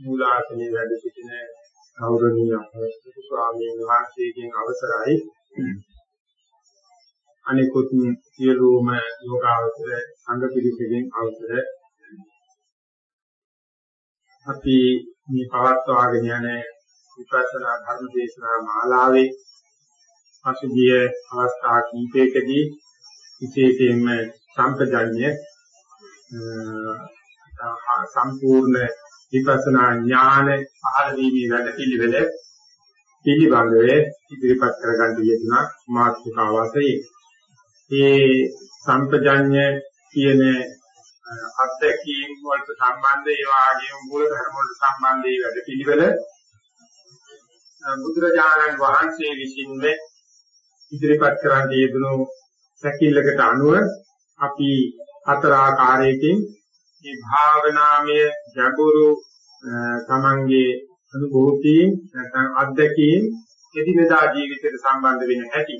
මූලාසනයේ වැඩ සිටින ගෞරවනීය අපේ ස්වාමීන් වහන්සේගෙන් අවසරයි. අනිකුත් සියලුම යෝගාවචර සංඝ පිරිසකින් අවසර අපි මේ පවත්වාගෙන යන විපස්සනා ධර්ම දේශනා මාලාවේ පසුගිය අවස්ථා කීපයකදී විශේෂයෙන්ම සම්පජඤ්ඤ සම්පූර්ණ විපස්සනා ඥාන පහළ වීමේ වැඩ පිළිවෙල පිළිබඳව ඉදිරිපත් කරගන්න යෙදුනා මාතෘකා වශයෙන්. මේ සම්පජඤ්ඤ කියන අත්දැකීම් වලට සම්බන්ධ ඒ වගේම මූල ධර්ම වලට සම්බන්ධ ඒ වැඩ පිළිවෙල බුදුරජාණන් වහන්සේ විසින්ම ඉදිරිපත් කරන්න යෙදුණු සැකිල්ලකට අනුව අපි හතර ආකාරයකින් මේ භාවනාමය ගැඹුරු තමන්ගේ අනුභූතීන් නැත්නම් අත්දැකීම් එදිනදා ජීවිතයට සම්බන්ධ වෙන හැටි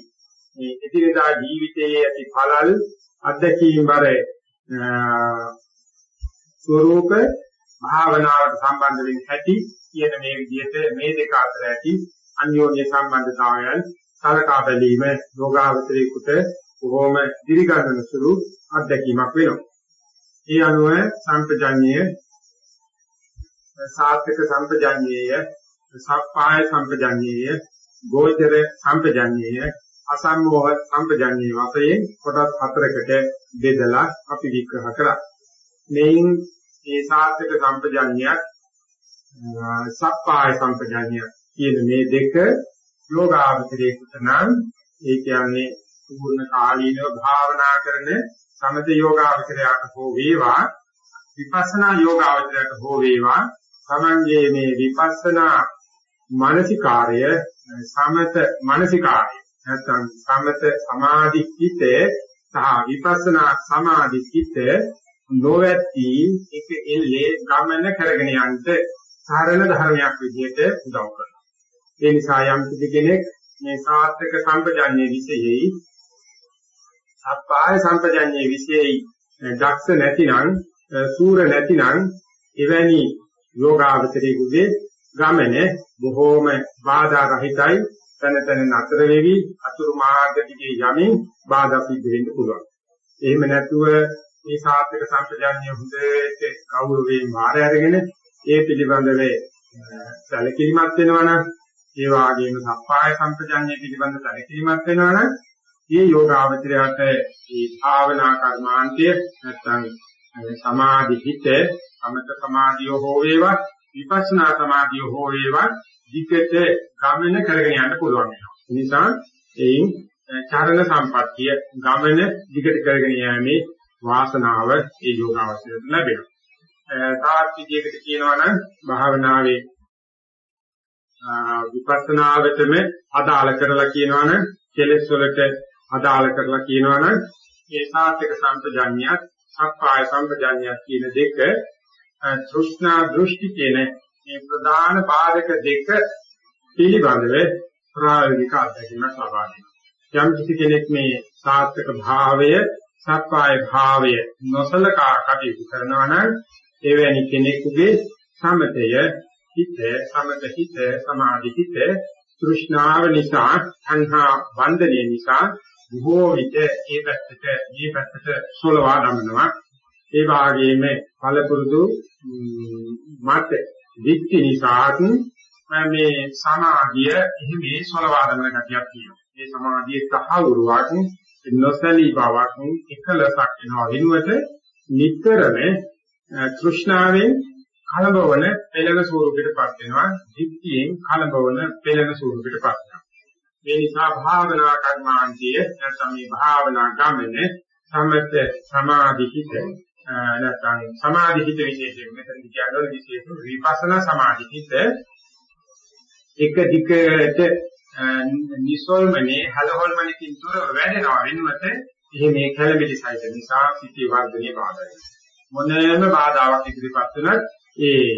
මේ එදිනදා ජීවිතයේ ඇති පළල් අත්දැකීම් බර ස්වરૂප භාවනාවට සම්බන්ධ වෙන හැටි කියන මේ විදිහට මේ දෙක අතර ඇති අන්‍යෝන්‍ය සම්බන්ධතාවයන් සලකා බැලීම යෝගාවචරයේකට බොහොම දිරිගන්න සුළු අත්දැකීමක් වෙනවා. ඒ අනුව සම්පජඤ්ඤය සාත්‍වික සම්පජඤ්ඤය සප්පාය සම්පජඤ්ඤය ගෝචර සම්පජඤ්ඤය අසම්මෝහ සම්පජඤ්ඤය වශයෙන් කොටස් හතරකට බෙදලා අපි විග්‍රහ කරා. මේන් මේ සාත්‍වික සම්පජඤ්ඤයත් සප්පාය සම්පජඤ්ඤය කියන මේ දෙක යෝගාවචරයේකට නම් ඒ කියන්නේ පූර්ණ කාලීනව භාවනා කරන සමත යෝගාවචරයට හෝ වේවා විපස්සනා යෝගාවචරයට හෝ වේවා තමන්ගේ මේ විපස්සනා මානසිකාර්ය සමත මානසිකාර්ය නැත්නම් සමත සමාධි හිතේ සහ විපස්සනා සමාධි හිතේ නොවැති එක එල්ලේ ගමන කරගෙන යන්න සාරණ ධර්මයක් විදිහට උදව් කරනවා. ඒ නිසා යම් කෙනෙක් මේ සාර්ථක සම්පජාඤ්ඤයේ විශේෂයි සප්පාය සම්පජඤ්ඤයේ විශේෂයි දක්ෂ නැතිනම් සූර නැතිනම් එවැනි යෝගාවචරයේ ගමන බොහෝම බාධා රහිතයි තන තන නතර වෙවි අතුරු මාර්ග දිගේ යමින් බාධා සිද්ධ වෙන්න පුළුවන්. එහෙම නැතුව මේ සාත්‍යක සම්පජඤ්ඤය හොඳට කවුරුවේ මාර අරගෙන ඒ පිළිබඳව සැලකිලිමත් වෙනවා නම් ඒ වගේම සප්පාය සම්පජඤ්ඤය පිළිබඳ සැලකිලිමත් වෙනවා නම් මේ යෝගාවචරයට මේ භාවනා කර්මාන්තය නැත්නම් සමාධි හිත සමත සමාධිය හෝ වේවා විපස්සනා සමාධිය හෝ වේවා ධිකට ගමන කරගෙන යන්න පුළුවන් වෙනවා. ඒ නිසා එයින් චරණ සම්පත්තිය ගමන ධිකට කරගෙන යෑමේ වාසනාව ඒ යෝගාවචරයට ලැබෙනවා. තාත් විදිහකට කියනවා නම් භාවනාවේ විපස්සනාවටම අදාළ කරලා කියනවා නම් කෙලෙස් වලට අදාළ කරලා කියනවා නම් ඒ සාත්‍යක සම්පජඤ්ඤයත් සක්කාය සම්පජඤ්ඤයත් කියන දෙක තෘෂ්ණා දෘෂ්ටි කියන මේ ප්‍රධාන බාධක දෙක පිළිබඳව ප්‍රායෝගික අත්දැකීමක් ලබා දෙනවා. යම් කිසි කෙනෙක් මේ සාත්‍යක භාවය සක්කාය භාවය නොසලකා කටයුතු කරනවා නම් එවැනි කෙනෙකුගේ සමතය හිත සමත හිත සමාධි හිත තෘෂ්ණාව නිසා සංහා බන්ධනය නිසා බොහෝ විට ඒ පැත්තට මේ පැත්තට සොලවා දමනවා ඒ වාගේම පළපුරුදු මත දික්ටි නිසාත් මේ සමාධිය එහි මේ සොලවා දමන ගතියක් තියෙනවා. ඒ සමාධියේ තහවුරුවක් නොසලී බවක් එකලසක් වෙනවා. වෙනුවට නිතරම තෘෂ්ණාවෙන් කලබවන පෙළෙන ස්වරූපයටපත් වෙනවා. ධිට්ඨියෙන් කලබවන පෙළෙන ස්වරූපයටපත් වෙනවා. මේ නිසා භාවනා කර්මාන්තිය නැත්නම් මේ භාවනා ගමනේ සමත සමාධි හිත නැත්නම් සමාධි හිත විශේෂයෙන් මෙතන කියන්නේ විශේෂ විපස්සනා සමාධි හිත. එක දිගට නිසොල්මනේ හලහොල්මනකින් තොර වැඩෙනවා වෙනුවට එහෙ මේ කැළඹිලි සහිත නිසා සිටි වර්ධනයේ බාධා මොනෑම බාධාවක් ඉදිරිපත් වුණත් ඒ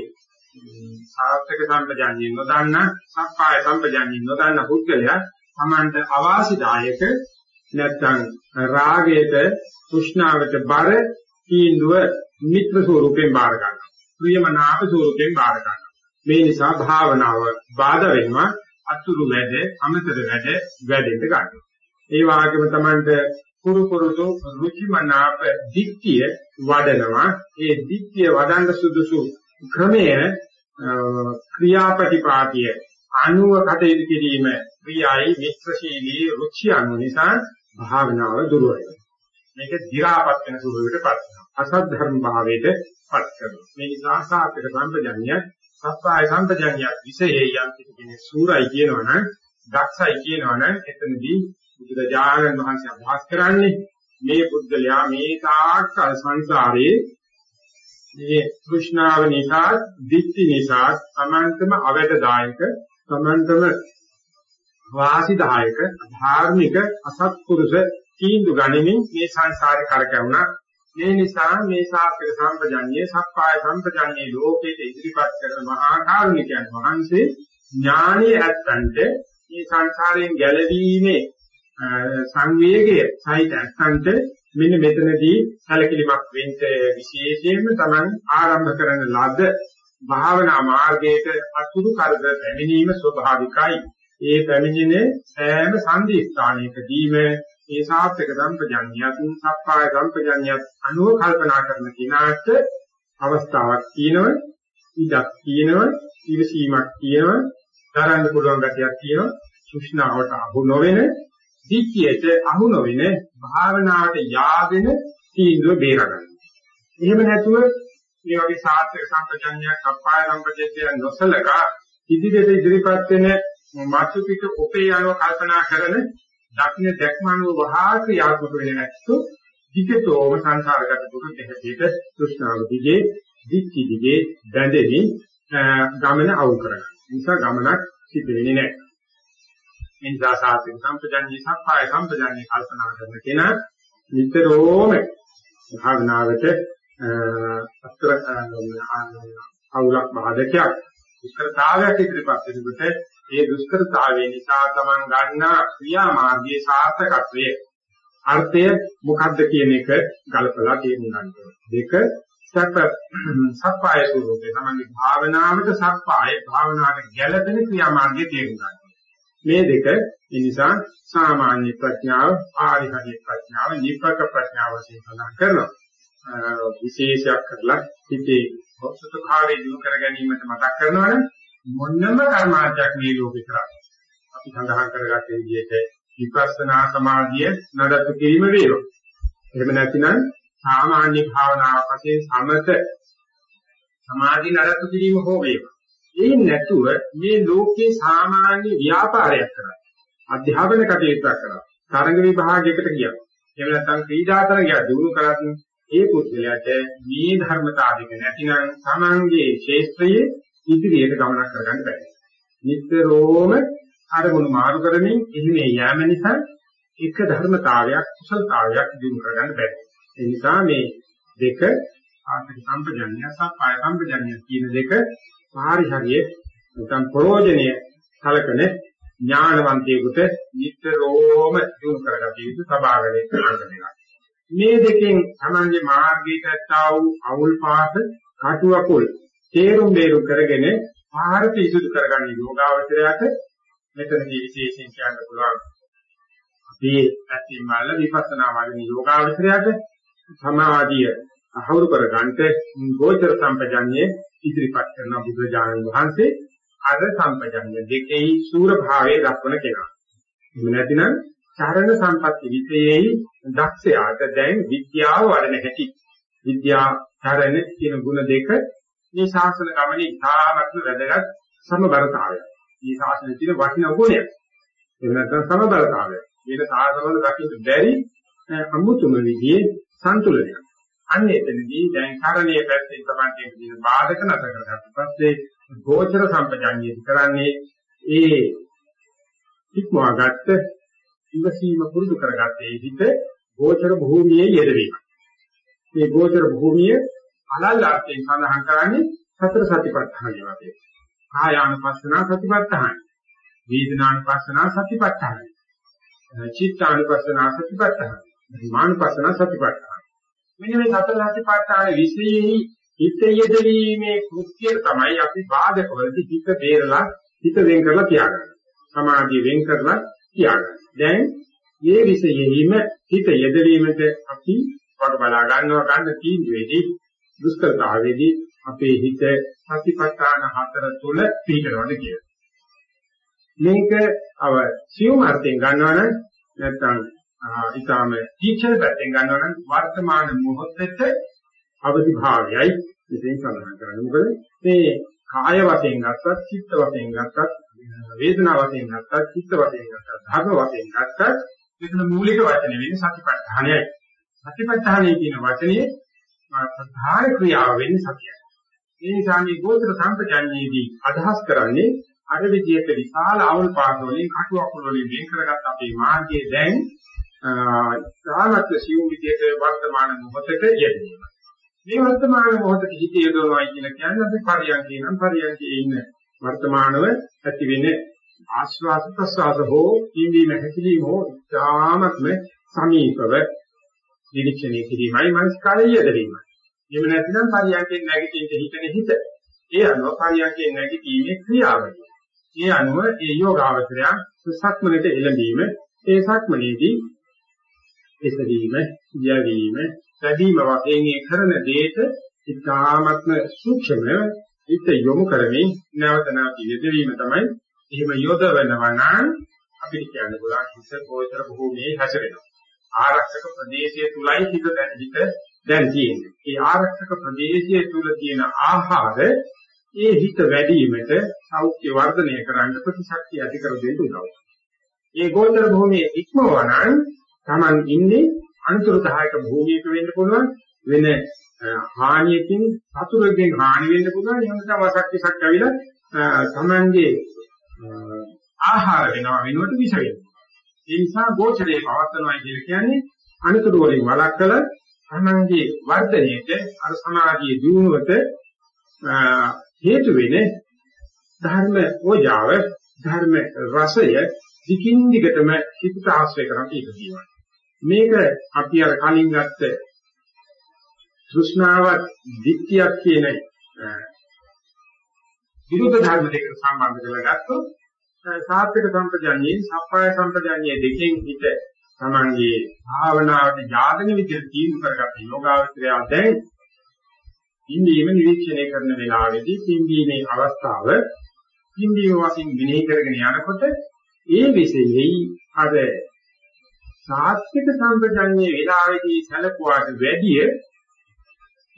සාර්ථක සම්පජාඤ්ඤය නොදන්න සප්පාය සම්පජාඤ්ඤය නොදන්න පුද්ගලයා Tamanට අවාසිදායක නැත්නම් රාගයට තෘෂ්ණාවට බර තීන්දුව මිත්‍ර ස්වරූපයෙන් බාර ගන්නවා. ප්‍රියමනාප ස්වරූපයෙන් බාර ගන්නවා. මේ නිසා භාවනාව බාධා වෙනවා අතුරු වැඩ අමතර වැඩ වැඩෙන්න ගන්නවා. ඒ වගේම Tamanට කුරු කුරුදු රුචිමනාප දික්තිය වඩනවා. ඒ දික්තිය වඩන්න සුදුසු ක්‍රමය ක්‍රියාපටිපාටිය අනුව කටයුතු කිරීම ක්‍රියායි මිත්‍රශීලී රුචි අනුව නිසා භාවනාව දුර වෙනවා. මේක දි รา පත් වෙන ස්වරූපයකටපත් වෙනවා. අසත් ධර්ම භාවයට පත් කරනවා. මේ නිසා සාත්‍යක සම්පජඤ්ඤය සත්‍යය සම්පජඤ්ඤය විශේෂය යම් කෙනෙක් සූරයි කියනවනම් දක්ෂයි කියනවනම් එතනදී බුදුරජාණන් වහන්සේ අභාස් කරන්නේ මේ පුද්ගලයා මේ තාක් සංසාරේ මේ කෘෂ්ණාව නිසා, ditthi නිසා සමන්තම අවැඩදායක, සමන්තම වාසිදායක, ධාර්මික අසත්පුරුෂ තීන්දු ගනිමින් මේ සංසාරේ කරකැවුණා. මේ නිසා මේ ශාස්ත්‍ර සම්පජඤ්ඤේ, සප්පාය සම්පජඤ්ඤේ ලෝකයේ ඉදිරිපත් කරන මහා කාරුණිකයන් වහන්සේ ඥානීය ඇත්තන්ට මේ සංසාරයෙන් ගැලවීමේ සංවේගය සහිත ඇත්තන්ට මෙන්න මෙතනදී සැලකිලිමත් වෙන්න විශේෂයෙන්ම Taman ආරම්භ කරන ලද භාවනා මාර්ගයට අතුරු කරදර පැමිණීම ස්වභාවිකයි. ඒ පැමිණෙන සෑම සංදි ස්ථානයකදීම මේ සාත්‍යක සම්පජඤ්ඤයත් සප්පාය සම්පජඤ්ඤයත් අනුව කල්පනා කරන කිනාට අවස්ථාවක් තියෙනව ඉඩක් තියෙනව ඉවසීමක් තියෙනව දරන්න පුළුවන් ගතියක් තියෙනව සුෂ්ණාවට අහු නොවන දික්කියට අහු නොවන භාවනාවට යාගෙන තීන්දුව බේරගන්න. එහෙම නැතුව මේ වගේ සාත්‍යක සම්පජඤ්ඤයක් අපාය සම්පජඤ්ඤය නොසලකා ඉදිරියට ඉදිරිපත් වෙන මාසු පිට ඔපේ යනවා කල්පනා කරන දක්ෂින දැක්මනුව වහා ක්‍රියාත්මක වෙන්නේ නැත්තු විකතෝම සංසාරගත දුක දෙහිට තෘෂ්ණාව දිගේ දික්ටි දිගේ බැඳෙමි ගමන අවුල් කරගන්න. ඒ නිසා ගමනක් සිද්ධ වෙන්නේ නැහැ. මේ නිසා සාත්‍වික සම්පජඤ්ඤේ සප්පාය සම්පජඤ්ඤේ කල්පනා කරන කෙනා නිතරම භාවනාවට අත්‍තර අවුලක් බාධකයක් දුෂ්කරතාවයක් ඉදිරිපත් වෙනකොට ඒ දුෂ්කරතාවය නිසා තමන් ගන්නා ක්‍රියාමාර්ගයේ සාර්ථකත්වය අර්ථය මොකක්ද කියන එක ගලපලා තේරුම් ගන්න දෙක සත්‍ය සප්පාය ස්වරූපේ තමන්ගේ භාවනාවට සප්පාය භාවනාවට ගැළපෙන ක්‍රියාමාර්ගය තේරුම් ගන්න. මේ දෙක ඒ නිසා සාමාන්‍ය ප්‍රඥාව, ආරිහණ්‍ය ප්‍රඥාව, නිපක ප්‍රඥාව වශයෙන් සඳහන් කරනවා. විශේෂයක් කරලා හිතේ සුඛාවේ දුරු කර ගැනීමට මතක් කරනවනේ මොන්නම කර්මාර්ථයක් මේ ලෝකේ කරන්නේ. අපි සඳහන් කරගත්තේ විදිහට විපස්සනා සමාධිය නඩත්තු කිරීම වේවා. එහෙම නැතිනම් සාමාන්‍ය භාවනාවක් වශයෙන් සමත සමාධි නඩත්තු කිරීම හෝ වේවා. ඒ නැතුව මේ ලෝකේ සාමාන්‍ය ව්‍යාපාරයක් කරා. අධ්‍යාපන කටයුත්තක් කරා. තරඟ විභාගයකට ගියා. එහෙම නැත්නම් ක්‍රීඩාතර ගියා. දිනු කරත් ඒ පුද්ගලයාට මේ ධර්මතාව දෙක නැතිනම් තමන්ගේ ශේත්‍රයේ ඉදිරියට ගමනක් කරගන්න බැහැ. නිතරම අරමුණු මාරු කරමින් එන්නේ යෑම නිසා එක ධර්මතාවයක් කුසලතාවයක් දිනු කරගන්න බැහැ. ඒ නිසා මේ දෙක ආර්ථික සම්පජන්‍ය සප්පාය සම්පජන්‍ය කියන දෙක පාරිහරියේ නැත්නම් ප්‍රයෝජනීය කලකන ඥානවන්තයෙකුට නිතරම දිනු කරගන්න යුතු සබාවලේ කරගන්න දෙනවා. මේ දෙකෙන් තමන්ගේ මාර්ගයට ඇත්තා වූ අවුල් පාස කටුවකුල් තේරුම් බේරුම් කරගෙන පාරට ඉසුදු කරගන්න යෝගාවචරයට මෙතනදී විශේෂයෙන් කියන්න පුළුවන් අපි පැතින් වල විපස්සනා වගේ යෝගාවචරයට සමාධිය අහුරු කර ගන්නට ගෝචර සම්පජඤ්ඤේ ඉදිරිපත් කරන බුදුරජාණන් වහන්සේ අර සම්පජඤ්ඤ දෙකෙහි සූර භාවයේ දක්වන කෙනා. එහෙම නැතිනම් චරණ සම්පatti විෂයෙහි දක්ෂයාට දැන් විද්‍යාව වඩන හැටි. විද්‍යා චරණ කියන ගුණ දෙක මේ ශාසන ගමනේ ඉතාමත්ම වැදගත් සමබරතාවය. මේ ශාසනයේ තියෙන වටිනා ගුණයක්. එහෙම නැත්නම් සමබරතාවය. මේක සාසනවල දකින්න බැරි අමුතුම විදිහේ සන්තුලනයක්. අන්න එතනදී දැන් කරණීය පැත්තෙන් තමයි කියන බාධක නැතර කරගත්ත පස්සේ ගෝචර සම්පජාඤ්ඤය කරන්නේ ඒ ඉක්මවාගත්ත ඉවසීම පුරුදු කරගත්තේ හිත ගෝචර භූමියේ යෙදවීම. මේ ගෝචර භූමිය අලල් අර්ථයෙන් සඳහන් කරන්නේ සතර සතිපට්ඨානය වගේ. කායානුපස්සනා සතිපට්ඨානයි. වේදනානුපස්සනා සතිපට්ඨානයි. චිත්තානුපස්සනා සතිපට්ඨානයි. මානුපස්සනා සතිපට්ඨානයි. මෙන්න මේ සතර සතිපට්ඨාන විශ්ේෂෙහි හිත යෙදවීමේ කෘත්‍යය තමයි අපි බාධකවලදී හිත බේරලා හිත වෙන් කරලා තියාගන්න. සමාධිය වෙන් කරලා තියාගන්න. දැන් මේ විශේෂයෙන්ම හිත යෙදවීමට අපි වට බලා ගන්නවා ගන්න තීන්දුවේදී දුෂ්කරතාවේදී අපේ හිත සතිපට්ඨාන හතර තුල පිළිගනවද කියලා. මේක අව සියුම් අර්ථයෙන් ගන්නවා නම් නැත්නම් ඊටාම තීක්ෂණ පැත්තෙන් ගන්නවා නම් වර්තමාන මොහොතේ අවදි භාවයයි මෙතෙන් සඳහන් කරන්නේ. මොකද මේ කාය වශයෙන් ගත්තත්, චිත්ත වශයෙන් ගත්තත්, වේදනා වශයෙන් ගත්තත්, චිත්ත වශයෙන් ගත්තත්, ධර්ම වශයෙන් ගත්තත් මෙතන මූලික වචනේ වෙන්නේ සතිපට්ඨානයයි. සතිපට්ඨානය කියන වචනේ ප්‍රධාන ක්‍රියාව වෙන්නේ සතියයි. ඒ නිසා මේ ගෝත්‍ර සම්පජඤ්ඤයේදී අදහස් කරන්නේ අර විදියට විශාල අවුල් පාද වලින් කටු අකුල වලින් වෙන් කරගත් අපේ මාර්ගයේ දැන් සාමත්‍ය සියුම් විදියට වර්තමාන මොහොතට යෙදෙනවා. මේ වර්තමාන මොහොතට හිත යොදවනවා කියන කියන්නේ අපි පරියන්කේ නම් පරියන්කේ ඉන්න වර්තමානව ඇති වෙන ආස්වාද ප්‍රසආද හෝ ඉන්දීම හැකිලිම හෝ ධාමත්ම සමීපව නිරීක්ෂණය කිරීමයි මනස්කාරය යෙදවීමයි. එහෙම නැත්නම් පරියන්කෙන් නැගිටින්න හිතන හිත. ඒ අනුව පරියන්කෙන් නැගිටීමේ ක්‍රියාවලිය. ඒ අනුව ඒ යෝගාවචරය සක්මනට එළඹීම ඒ සක්මනේදී එසවීම, යැවීම, සැදීම වශයෙන් ඒ කරන දේට ඉතාමත්ම සූක්ෂම හිත යොමු කරමින් නැවත නැවත යෙදවීම තමයි එහෙම යොදවනවා නම් අපිට කියන්න පුළුවන් හිත ගෝචර භූමියේ හැසිරෙනවා. ආරක්ෂක ප්‍රදේශයේ තුලයි හිත දැන් හිත දැන් තියෙන්නේ. ඒ ආරක්ෂක ප්‍රදේශයේ තුල තියෙන ආහාර ඒ හිත වැඩිවීමට සෞඛ්‍ය වර්ධනය කරන්න ප්‍රතිශක්තිය ඇති කර දෙන්න උදව්. ඒ ගෝචර භූමියේ ඉක්මවනන් Taman ඉන්නේ අනුතරදායක භූමියක වෙන්න පුළුවන් වෙන හානියකින් සතුරෙන් හානි වෙන්න පුළුවන් එහෙම නැත්නම් වසක්කසක් ඇවිල්ලා Tamanගේ ආහාර වෙනවා වෙනුවට විස වෙනවා. ඒ නිසා ගෝචරයේ පවත්නවා කියලා කියන්නේ අනුතුරු වලින් වළක්වලා තමන්ගේ වර්ධනයේට අර සමාධියේ දියුණුවට හේතු වෙන ධර්ම ඕජාව ධර්ම රසය දිගින් දිගටම හිතට ආශ්‍රය කරන් ඉඳීමයි. මේක අපි අර කලින් ගත්ත තෘෂ්ණාවත් දික්තියක් කියන විරුද්ධ ධර්ම දෙකට සම්බන්ධ කරලා ගත්තොත් සාත්‍වික සම්පජාඤ්ඤේ සප්පාය සම්පජාඤ්ඤේ දෙකෙන් හිත තමන්ගේ භාවනාවට යාදන විදිහට තීන්දුව කරගත්ත යෝගාවචරය දැන් ඉන්දීම නිරීක්ෂණය කරන වෙලාවේදී පින්දීමේ අවස්ථාව පින්දීම වශයෙන් විනය කරගෙන යනකොට ඒ විශේෂයි අර සාත්‍වික සම්පජඤ්ඤේ වෙලාවේදී සැලකුවාට වැඩිය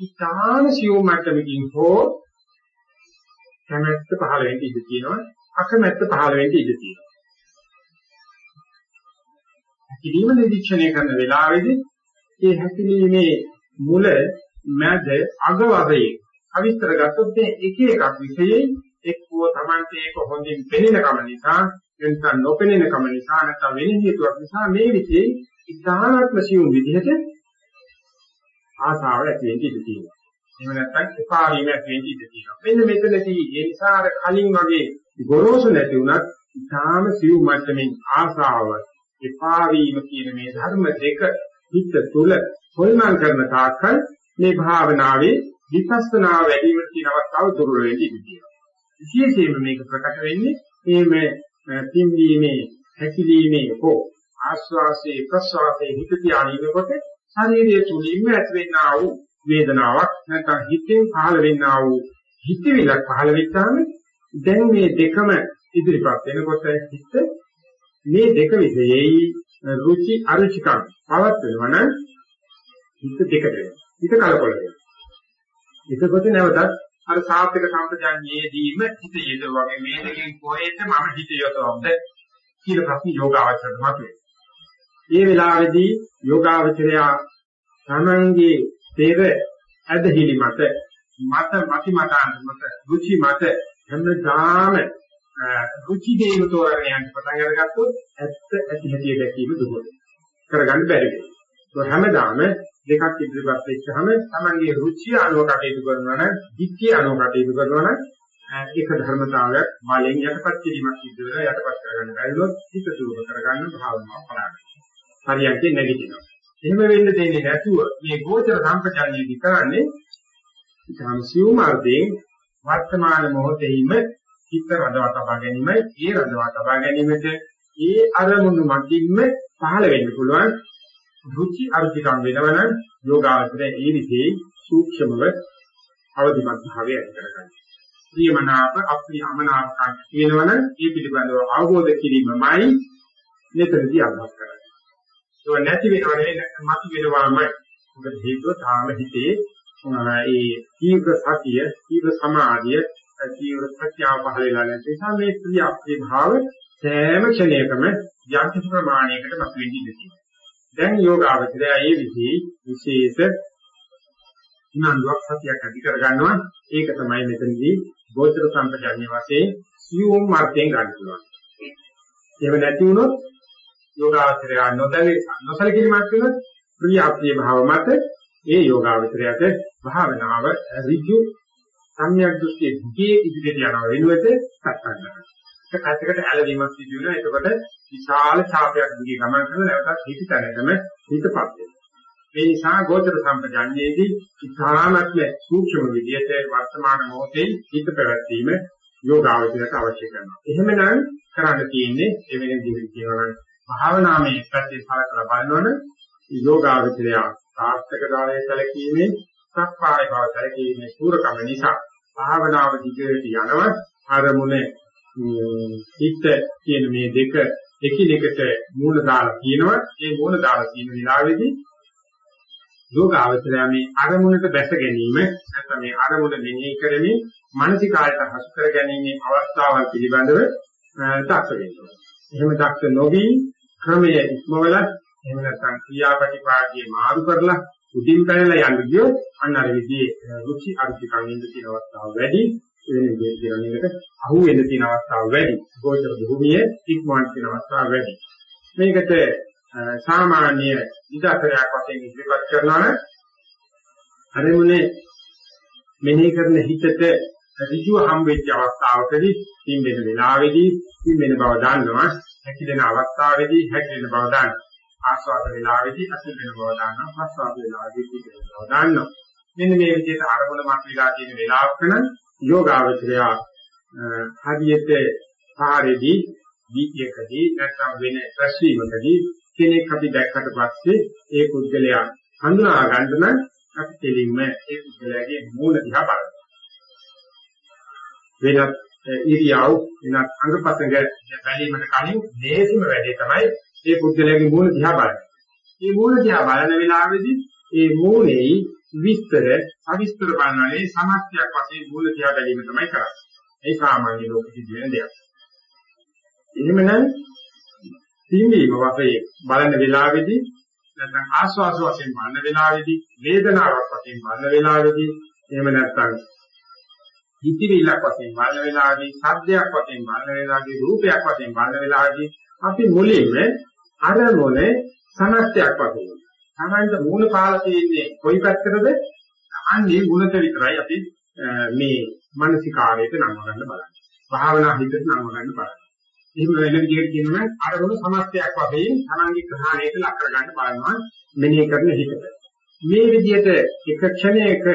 ඉතාම සියුම් මට්ටමකින් හෝ කැමැත්ත පහළ වෙන්න ඉඩ තියෙනවා අකමැත්ත පහළ වෙන්න ඉඩ තියෙනවා. හැකිලිම නිරීක්ෂණය කරන වෙලාවේදී ඒ හැකිලීමේ මුල මැද අග වශයෙන් අවිස්තර ගත්තොත් මේ එක එකක් විශේෂයි එක්කෝ Tamante ඒක හොඳින් පෙනෙන කම නිසා එනිසා නොපෙනෙන කම නිසා නැත්නම් වෙන හේතුවක් නිසා මේ විදිහේ ඉතාමත්ම සියුම් විදිහට ආසාව ඇති වෙන්න ඉඩ තියෙනවා. එහෙම නැත්නම් එපා වීම ඇති වෙන්න ඉඩ තියෙනවා. මෙන්න මෙතනදී ඒ නිසා අර කලින් වගේ ගොරෝසු නැති වුණත් ඉතාම සියුම් මට්ටමින් ආසාව එපා වීම කියන මේ ධර්ම දෙක හිත තුළ හොල්මන් කරන තාක්කල් මේ භාවනාවේ විපස්සනා වැඩි වීම කියන අවස්ථාව දුර්වල වෙන්නේ ඉතිතියි. විශේෂයෙන්ම මේක ප්‍රකට වෙන්නේ මේ පිම්වීමේ හැකිලීමේ හෝ ආස්වාසේ ප්‍රස්වාසයේ හිත තියානිනකොට ශරීරයේ තුලින්ම ඇතිවෙනා වූ වේදනාවක් නැත්නම් හිතෙන් පහළ වෙන්නා වූ හිතවිලක් පහළ වෙච්චාම දැන් මේ දෙකම ඉදිරිපත් වෙනකොට හිත මේ දෙක විශේෂයි රුචි අරුචිකම් පවත් වෙනවා නම් හිත දෙකට වෙනවා හිත කලකොල වෙනවා එතකොට නැවතත් අර සාත්‍යක සම්පජාඤ්ඤයේදීම හිත යෙදුව වගේ මේ දෙකෙන් කොහෙද මම හිත යොදවම්ද කියලා ප්‍රශ්න යෝගාවචරයට මතුවේ. මේ වෙලාවේදී යෝගාවචරය තමන්ගේ පෙර ඇදහිලි මත මත මති මතාන්ත මත රුචි මත හැමදාම රුචි දේව තෝරගෙන යන්න පටන් අරගත්තොත් ඇත්ත ඇති හැටි දැකීම දුක කරගන්න බැරි වෙනවා. ඒ හැමදාම දෙකක් ඉදිරියට වෙච්චහම තමන්ගේ රුචිය අනුව කටයුතු කරනවා නම්, ධිට්ඨිය අනුව කටයුතු කරනවා නම් ඒක ධර්මතාවයක් මාලෙන් යටපත් කිරීමක් සිදු වෙනවා යටපත් කරගන්න බැරිවොත් හිත දුර කරගන්න භාවනාව පලාගන්න. හරියට නැගිටිනවා. එහෙම වෙන්න දෙන්නේ නැතුව මේ ගෝචර සම්පජානියදී කරන්නේ ඉතාම සියුම් අර්ධයෙන් වර්තමාන මොහොතේම චිත්ත රඳවා තබා ගැනීමයි ඒ රඳවා තබා ගැනීමට ඒ අරමුණු මතින්ම පහළ වෙන්න පුළුවන් රුචි අරුචිකම් වෙනවනම් යෝගාවචරය ඒ විදිහේ සූක්ෂමව අවදිමත් භාවය ඇති කරගන්නවා. ප්‍රියමනාප අප්‍රියමනාප කම් වෙනවනම් ඒ පිළිබඳව අවබෝධ කිරීමමයි මෙතනදී අදහස් කරන්නේ. ඒක නැති වෙනව නෙවෙයි මතු වෙනවාමයි. මොකද හේතුව තාම හිතේ ඒ තීව්‍ර සතිය, තීව්‍ර සමාධිය, තීව්‍ර ප්‍රත්‍යාව පහළ වෙලා නැති නිසා මේ ප්‍රිය අප්‍රිය භාව සෑම ක්ෂණයකම යම් කිසි ප්‍රමාණයකට මතුවෙන්නේ ඉඳී. දැන් යෝගාවචරය ඒ විදිහේ විශේෂ උනන්දුවක් සතියක් ඇති කර ගන්නවා. ඒක තමයි මෙතනදී ගෝචර සම්පජන්‍ය වශයෙන් සියුම් මාර්ගයෙන් ගන්න පුළුවන්. එහෙම නැති වුණොත් යෝගාවචරය නොදැලේ නොසලකිරීමක් වෙනොත් ප්‍රිය අප්‍රිය භාව මත ඒ යෝගාවචරයට භාවනාව ඍජු සම්‍යක් දෘෂ්ටියේ දිගේ ඉදිරියට යනවා වෙනුවට සත්‍යන්න. ඒක පැත්තකට ඇලවීමක් සිදු වෙනවා. එතකොට විශාල ඡාපයක් දිගේ ගමන් කරන නැවතත් හිත තැනටම හිතපත් වෙනවා. ඒ නිසා ගෝචර සම්පජාඤ්ඤයේදී ඉතාමත්ම සූක්ෂම විදියට වර්තමාන මොහොතේ හිත පැවැත්වීම යෝගාවචරයට අවශ්‍ය කරනවා. එහෙමනම් කරන්න තියෙන්නේ එවැනි විදිහට කියනවා නම් භාවනාමය පැත්තේ සලකලා බලනවනම් යෝගාවචරය සාර්ථක ධාරයේ සැලකීමේ සක්පාය බව සැලකීමේ සූරකම නිසා භාවනාව දිගට යනවා අරමුණ හිත කියන මේ දෙක එකිනෙකට මූල දාලා කියනවා ඒ මූල දාලා කියන විලාවේදී යෝග අවශ්‍යය මේ අරමුණට බැස ගැනීම නැත්නම් මේ අරමුණ මෙනෙහි කරමින් මානසිකායට හසු කර ගැනීමේ අවස්ථාවල් පිළිබඳව දක්ෂ වෙනවා. එහෙම දක්ෂ නොවි ක්‍රමයේ ඉක්මවල එහෙම නැත්නම් ක්‍රියාපටිපාටියේ මාරු කරලා උඩින් පැනලා යන්න ගියොත් අන්න අර විදිහේ රුචි අරුචිකම් ඉන්න තියෙන අවස්ථාව වැඩි වෙන විදිහට කියන එකට අහු වෙන්න තියෙන අවස්ථාව වැඩි. ගෝචර භූමියේ ඉක්මවන්න තියෙන අවස්ථාව වැඩි. මේකට සාමාන්‍ය විදර්ශනයක් වශයෙන් ඉදිරිපත් කරනවා නම් අරමුණේ මෙනෙහි කරන හිතට ඍජුව හම් වෙච්ච අවස්ථාවකදී තින්බෙන වෙලාවේදී තින්බෙන බව දන්නවා. හැකිලෙන අවස්ථාවේදී හැකිලෙන බව දන්නවා. ආස්වාද වෙලාවේදී අසිලෙන බව දන්නවා. ප්‍රස්වාද වෙලාවේදී පිටින බව දන්නවා. මෙන්න මේ විදිහට අරමුණ මත විලා තියෙන වෙලාවක නම් යෝගාවචරය හරියට පාරේදී දීපයකදී නැත්නම් වෙන රැස්වීමකදී කෙනෙක් අපි දැක්කට පස්සේ ඒ පුද්ගලයා හඳුනා ගන්න නම් අපි දෙලින්ම ඒ පුද්ගලයාගේ මූල දිහා බලනවා. වෙනත් ඉරියව් වෙනත් අංගපතංග බැලීමට කලින් දේශිම වැඩේ තමයි ඒ පුද්ගලයාගේ මූල දිහා බලන්නේ. මේ මූල දිහා බලන වෙලාවේදී ඒ මූලේ විස්තර අවිස්තර බලනනේ සමස්තයක් වශයෙන් මූල දිහා බැලීම තමයි කරන්නේ. ඒ සාමාන්‍ය ලෝකෙ සිදුවෙන දෙයක්. එහෙමනම් තීන්දීම වශයෙන් බලන වෙලාවේදී නැත්නම් ආස්වාස වශයෙන් බලන වෙලාවේදී වේදනාවක් වශයෙන් බලන වෙලාවේදී එහෙම නැත්නම් හිතවිල්ලක් වශයෙන් බලන වෙලාවේදී සද්දයක් වශයෙන් බලන වෙලාවේදී රූපයක් වශයෙන් බලන වෙලාවේදී අපි මුලින්ම අරමුණ සමස්තයක් වශයෙන්. සාමාන්‍ය මූල කාලා තියෙන්නේ කොයි පැත්තටද? අන්නේ මුලට විතරයි අපි මේ මානසිකාරයට නම් ගන්න බලන්නේ. භාවනා හිතට නම් ගන්න බලන්නේ. එහෙම වෙන විදිහට කියනවා අරමුණු සමස්තයක් වශයෙන් තමන්ගේ ග්‍රහණයට ලක් කරගන්න බලනවා මෙනෙහි කරන හිතට. මේ විදිහට එක ක්ෂණයක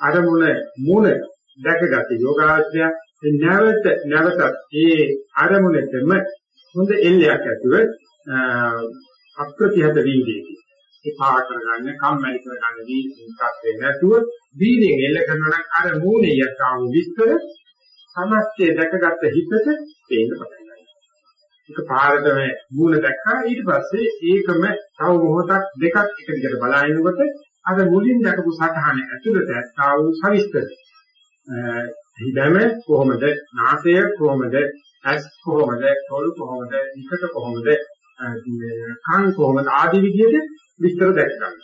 අරමුණ මූල දැකගත යෝගාශ්‍රය නැවත නැවතත් ඒ අරමුණටම හොඳ එල්ලයක් ඇතුව අප්‍රතිහත වීදේකි. ඒ පාර කරගන්න කම්මැලි කරගන්න දීප්තියක් වෙන්නේ නැතුව වීදෙන් එල්ල කරනවා නම් අර මූණේ යතාව විස්තර සමස්තය දැකගත්ත හිතට පේන්න පටන් ගන්නවා. ඒක පාරටම මූණ දැක්කා ඊට පස්සේ ඒකම තව මොහොතක් දෙකක් එක දිගට බලනකොට අර මුලින් දැකපු සටහන ඇතුළත ඇත්තා වූ සවිස්තර හිතම කොහොමද නාසය කොහොමද ඇස් කොහොමද තොල් කොහොමද ඉකට කොහොමද කන් කොහොමද ආදී විදිහට විස්තර දැක් ගන්න.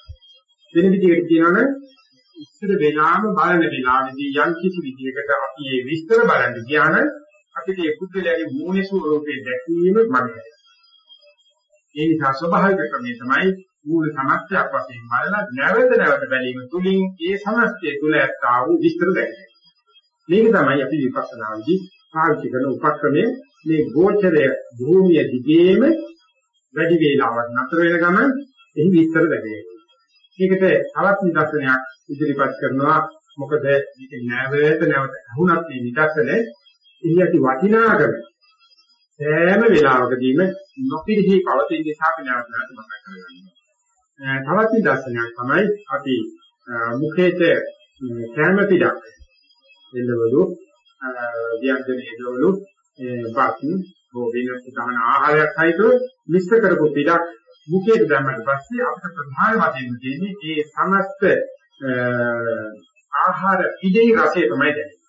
වෙන විදිහකට කියනවනම් ඉස්සර වෙලාම බලන වෙලාවේදී යම් කිසි විදිහකට අපි මේ විස්තර බලන්න ගියා නම් අපිට ඒ පුද්ගලයාගේ මූලික ස්වરૂපේ දැකීම මගයි. ඒ නිසා ස්වභාවික ක්‍රමය තමයි මූල සමස්තයක් වශයෙන් බලලා නැවත නැවත බැලීම තුලින් ඒ සමස්තය තුල ඇත්තා වූ විස්තර දැක්කේ. මේක තමයි අපි විපස්සනාවේදී පාවිච්චි කරන උපක්‍රමයේ මේ ගෝචරය භූමිය දිගේම වැඩි වේලාවක් නතර වෙන ගමන් එහි විස්තර දැකේ. මේකට තවත් නිදර්ශනයක් ඉදිරිපත් කරනවා මොකද මේක නැවත නැවත අහුණක් මේ නිදර්ශන එහි ඇති වටිනාකම සෑම වෙලාවකදීම නොපිරිහි පවතින නිසා අපි නැවත නැවත මතක් කරගන්නවා. තවත් නිදර්ශනයක් තමයි අපි මුඛේත කැම පිටක් එළවලු ව්‍යංජන එළවලු බත් හෝ වෙන සුදාන ආහාරයක් හයිතු මිශ්‍ර කරපු පිටක් මුඛයට දැම්මට පස්සේ අපිට ප්‍රධාන වශයෙන් තියෙන්නේ ඒ සමස්ත ආහාර පිටේ රසය තමයි දැනෙන්නේ.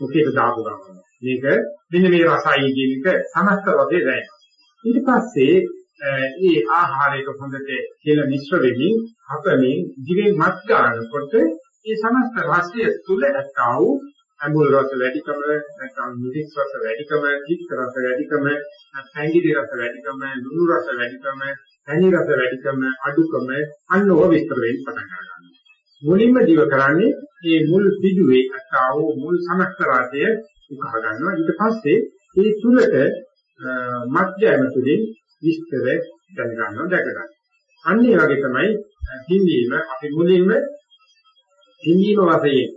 මුඛයට දාපු ගමන්. මේක මෙන්න මේ රසයි කියන එක සමස්ත රසය දැනෙනවා. ඊට පස්සේ ඒ ආහාරයක හොඳට කියලා මිශ්‍ර වෙමින් අපමින් දිවෙන් මත් ගන්නකොට ඒ සමස්ත රසය තුල ඇත්තා වූ අඟුල් රස වැඩිකම නැත්නම් මිරිස් රස වැඩිකම චිත්ත රස වැඩිකම පැංගිරි රස වැඩිකම ලුණු රස වැඩිකම පැණි රස වැඩිකම අඩුකම අන්නව විස්තර වෙන්න පටන් ගන්නවා. මුලින්ම දිව කරන්නේ මේ මුල් පිටුවේ අත්තා වූ මුල් සමස්ත රසය උකහා ගන්නවා. ඊට පස්සේ ඒ තුලට මධ්‍යම තුලින් විස්තර දැන ගන්නවා දැක ගන්නවා අන්න ඒ වගේ තමයි හිඳීම. අපි මුලින්ම හිඳීම වශයෙන්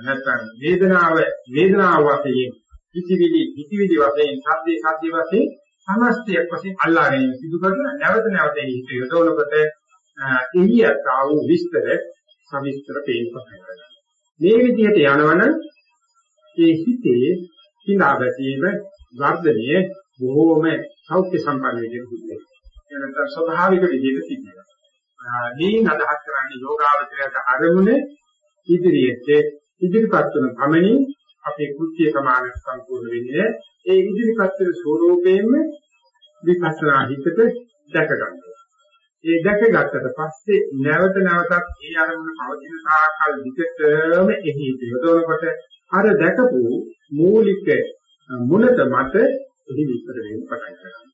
නැත්නම් වේදනාව වේදනාව වශයෙන් හිතවිලි හිතවිලි වශයෙන් සද්දේ සද්දේ වශයෙන් සමස්තයක් වශයෙන් අල්ලා ගැනීම සිදු කරන නැවත නැවත හිත යොදවනකොට එළියට ආ වූ විස්තර සවිස්තර පේන්න පටන් ගන්නවා. මේ විදිහට යනවනම් ඒ හිතේ සිනාගතියම වර්ධනය බොහෝම සෞඛ්‍ය සම්පන්න විදිහට සිද්ධ වෙනවා. ඒ නැත්නම් ස්වභාවික විදිහට සිද්ධ වෙනවා. මේ අදහස් කරන්නේ යෝගාවචරයට අරමුණ ඉදිරියට ඉදිරිපත් වන ගමනින් අපේ කෘත්‍ය ප්‍රමාණ සම්පූර්ණ වෙන්නේ ඒ ඉදිරිපත් වෙන ස්වરૂපයෙන්ම විපස්සනා හිතට දැක ගන්නවා. ඒ දැකගත්තට පස්සේ නැවත නැවතත් ඒ අරමුණ පවතින සාකල් විකටම එහි යොදවනකොට අර දැකපු මූලික මුලත මත එහි විස්තර වෙන්න පටන් ගන්නවා.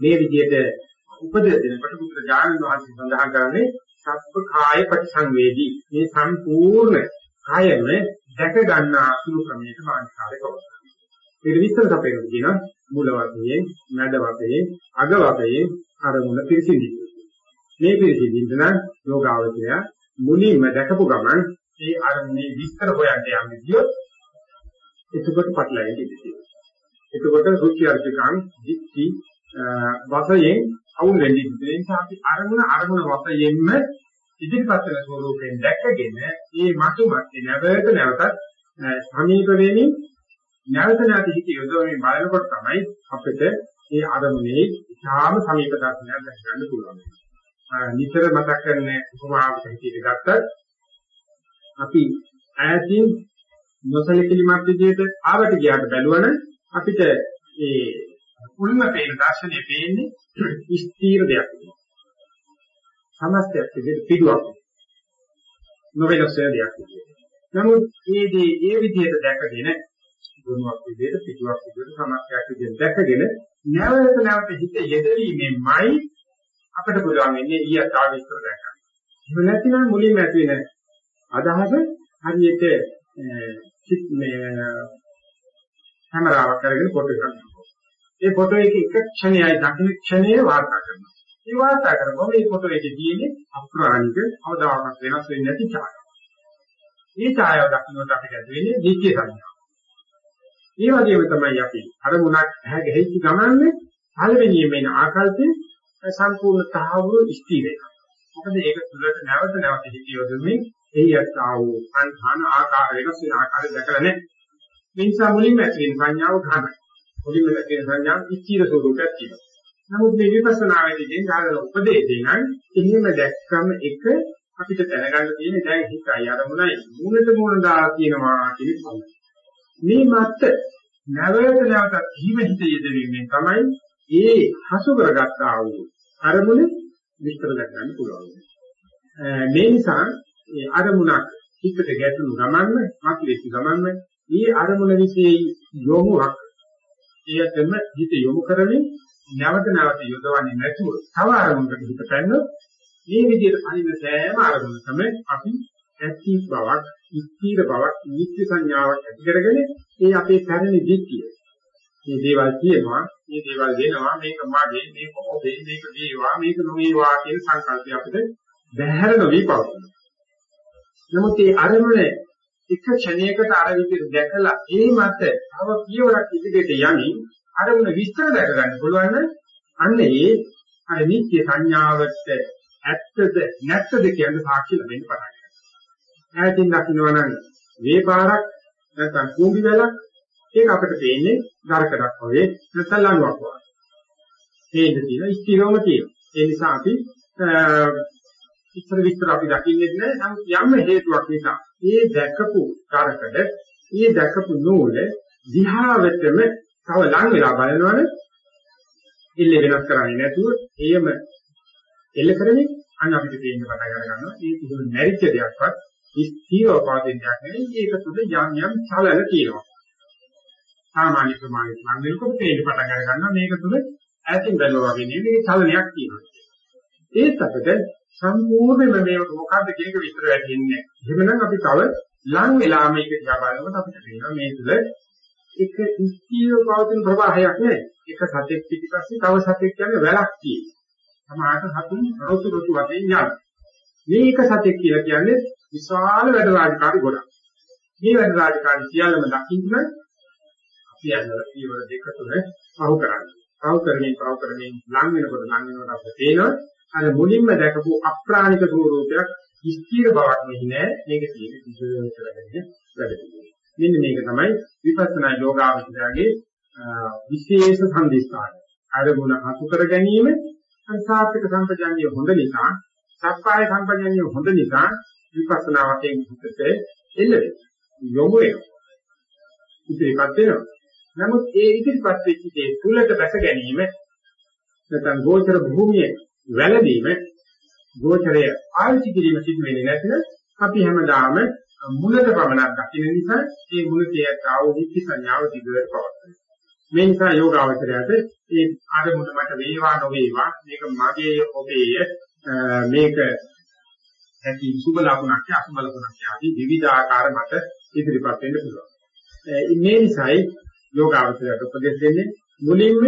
මේ විදිහට උපදෙස් දෙනකොට බුද්ධ ඥාන වහන්සේ සඳහන් කරන්නේ සබ්බ කාය පරිසංවේදී මේ සම්පූර්ණ කායම දැක ගන්න අසුළු ක්‍රමයක මානසිකාරය පවතිනවා. ඒක විස්තර සපයන කියන මුල වශයෙන්, මැද වශයෙන්, අග වශයෙන් අරමුණ පිරිසිදුයි. මේ පිරිසිදින්ද නම් යෝගාවචරය මුලින්ම දැකපු ගමන් ඒ අරමුණේ විස්තර හොයන්න යන්නේ කියොත් එතකොට පටලැවෙන්නේ ඉතිතියි. එතකොට රුචි අරුචිකං දික්ටි වශයෙන් අවුල් වෙන්නේ ඉතින් ඒ නිසා අපි අරමුණ අරමුණ වශයෙන්ම ඉදිරිපත් වෙන ස්වරූපයෙන් දැක්කගෙන මේ මතු මතේ නැවත නැවතත් සමීප වෙමින් නැවත නැවත හිත යොදවමින් බලනකොට තමයි අපිට මේ අරමුණේ ඉතාම සමීප දර්ශනයක් දැක ගන්න පුළුවන්. නිතර මතක් කරන උපමාවකට හිතේ ගත්තත් අපි ඈතින් නොසලකිලිමත් විදිහට ආවට ගියාට බැලුවන අපිට ඒ මුලින්ම පේන දර්ශනේ පේන්නේ ස්ථීර දෙයක්. සමස්තයක් විදිහට පිටුවක්. නොවෙනස් දෙයක්. නමුත් මේ දේ ඒ විදිහට දැකගෙන ගුණයක් විදිහට පිටුවක් විදිහට සමස්තයක් විදිහට දැකගෙන නැවත නැවත හිත යෙදවීමෙන්මයි අපිට පුළුවන් වෙන්නේ ඊයත් ආවිස්තර දැක්කම. එහෙම නැතිනම් මුලින්ම ඇති වෙන අදහස හරියට මේ කැමරාවක් කරගෙන ෆොටෝ එකක් ගන්නවා. ඒ ෆොටෝ එක එක ක්ෂණයයි දකින්න ක්ෂණයේ වාර්තා කරනවා. ඒ වාර්තා කරනකොට මේ ෆොටෝ එකේ තියෙන්නේ අප්‍රාණික අවදානක් වෙනස් වෙන්නේ නැති ඡායාව. මේ ඡායාව දකින්නට අපිට ඇති වෙන්නේ දිට්ඨිය සංඥා. ඒ වගේම තමයි අපි අරමුණක් ඇහැ ගැහිච්ච ගමන්නේ පළවෙනියෙන් එන ආකල්පේ සම්පූර්ණ තහවුරු ස්ථිර වෙනවා. මොකද ඒක තුළට නැවත නැවත හිතියොදෙමින් එහි යත්තා වූ සංඛාන ආකාර වෙනස් වෙන ආකාරය දැකලා නැහැ. මේ නිසා මුලින්ම ඇති වෙන සංඥාව ඝනයි. මුලින්ම කියන සංඥා ස්ථීර ස්වરૂපයක් තියෙනවා. නමුත් මේ විපස්සනා වේදීෙන් ගන්න උපදේශය නම් එහෙම දැක්කම එක අපිට දැනගන්න තියෙන දැන් හිත අයරමුණයි මූලත මූල දාලා තියෙනවා කියන එක. මේ මත නැවත නැවතත් හිම හිත යෙදවීමෙන් තමයි ඒ හසු කරගත්තා වූ අරමුණ විස්තර දක්වන්න පුළුවන්. මේ නිසා ඒ අරමුණක් හිතට ගැටුණු ගමන්ම, මක්ලේසි ගමන්ම, මේ අරමුණ විශේෂ යොමුවක් එයටම හිත යොමු කරමින් නැවත නැවත යොදවන්නේ නැතුව තව අරමුණකට හිත පැන්නොත් මේ විදිහට අනිත් සෑම අරමුණකම අපි ඇති බවක්, ස්ථීර බවක්, නිත්‍ය සංඥාවක් ඇති කරගෙන ඒ අපේ පැරණි දිට්ඨිය. මේ දේවල් කියනවා, මේ දේවල් වෙනවා, මේක මගේ, මේක ඔබේ, මේක වේවා, මේක නොවේවා කියන සංකල්පය අපිට බැහැර නොවි පවතිනවා. නමුත් මේ අරමුණ එක ක්ෂණයකට අර විදිහට දැකලා ඒ මත තව පියවරක් ඉදිරියට යමින් අරමුණ විස්තර දැක ගන්න පුළුවන් නම් අන්න ඒ අර නිත්‍ය සංඥාවට ඇත්තද නැත්තද කියන සාක්ෂි ලැබෙන්න පටන් ගන්නවා. ඈතින් දකින්නවා නම් වේපාරක් නැත්නම් කුඹි වැලක් ඒක අපිට පේන්නේ නරකඩක් වගේ නැත්නම් ලණුවක් වගේ. හේඳ තියෙන ස්ථිරවම තියෙන. ඒ නිසා අපි ඉතර විතර අපි දකින්නේ නැහැ. නමුත් යම් හේතුවක් නිසා මේ දැකපු කරකඩ, මේ දැකපු නූල දිහාවටම තව ලං වෙලා බලනවනේ ඉල්ල වෙනස් කරන්නේ නැතුව එයම එල්ල කරමින් අන්න අපිට පේන්න පටන් ගන්නවා. මේ කිසිම නැරිච්ච දෙයක්වත් ස්ථිරව පවතින දෙයක් නෙවෙයි. ඒක තුළ යම් යම් චලන තියෙනවා. සාමාන්‍ය ප්‍රමාණයට නම් වෙනකොට පේන්න පටන් ගන්නවා මේක තුළ ඈතින් බැලුවා වගේ නෙවෙයි චලනයක් තියෙනවා. ඒත් අපිට සම්පූර්ණයෙන්ම මේක මොකක්ද කියන එක විස්තර වෙන්නේ නැහැ. එහෙමනම් අපි තව ලං වෙලා මේක දිහා බලනකොට අපිට පේනවා මේ තුළ එක ස්ථිරව පවතින ප්‍රවාහයක් නෑ. එක සතෙක් පිටිපස්සේ තව සතෙක් කියන්නේ වැලක් තියෙනවා. සමහරට සතුන් රොතු රොතු වශයෙන් යනවා. මේක සතෙක් කියලා කියන්නේ විශාල වැඩ රාජකාරි ගොඩක්. මේ වැඩ රාජකාරි සියල්ලම දකින්න අපි යනවා පියවර දෙක තුන පහු කරන්නේ. පහු කරමින් පහු කරමින් ලං වෙනකොට ලං වෙනකොට අපිට පේනවා අර මුලින්ම දැකපු අප්‍රාණික ස්වරූපයක් ස්ථිර බවක් නෙහි නෑ. මේක තියෙන්නේ විශේෂ කරගෙන වැඩ පිළිවෙල. මෙන්න මේක තමයි විපස්සනා යෝගාවචරයේ විශේෂ සම්දිස්ථානය. අරමුණ හසු කර ගැනීම සංසාරික සම්පජානිය හොඳ නිසා, සත්පාය සම්පජානිය හොඳ නිසා විපස්සනා වශයෙන් හිතට එල්ල වෙනවා. යොමු වෙනවා. ඉතිරිපත් වෙනවා. නමුත් ඒ ඉදිරිපත් වෙච්ච දේ තුලට බැස ගැනීම නැත්නම් ගෝචර භූමියේ වැළඳීම ගෝචරය ආයති කිරීම සිදු වෙන්නේ නැතිව අපි හැමදාම මුලට පමණක් දකින්න නිසා ඒ මුලට ආවෝදිච්ච සංඥාව දිගට පවත්වනවා. මේ නිසා යෝගාවචරයට ඒ ආරමුණ මට වේවා නොවේවා මේක මගේ ඔබේය මේක ඇති සුබ ලකුණක් අසුබ ලකුණක් ආදී විවිධ ආකාර මත ඉදිරිපත් වෙන්න පුළුවන්. මේ නිසායි යෝගාවචරයට උපදෙස් දෙන්නේ මුලින්ම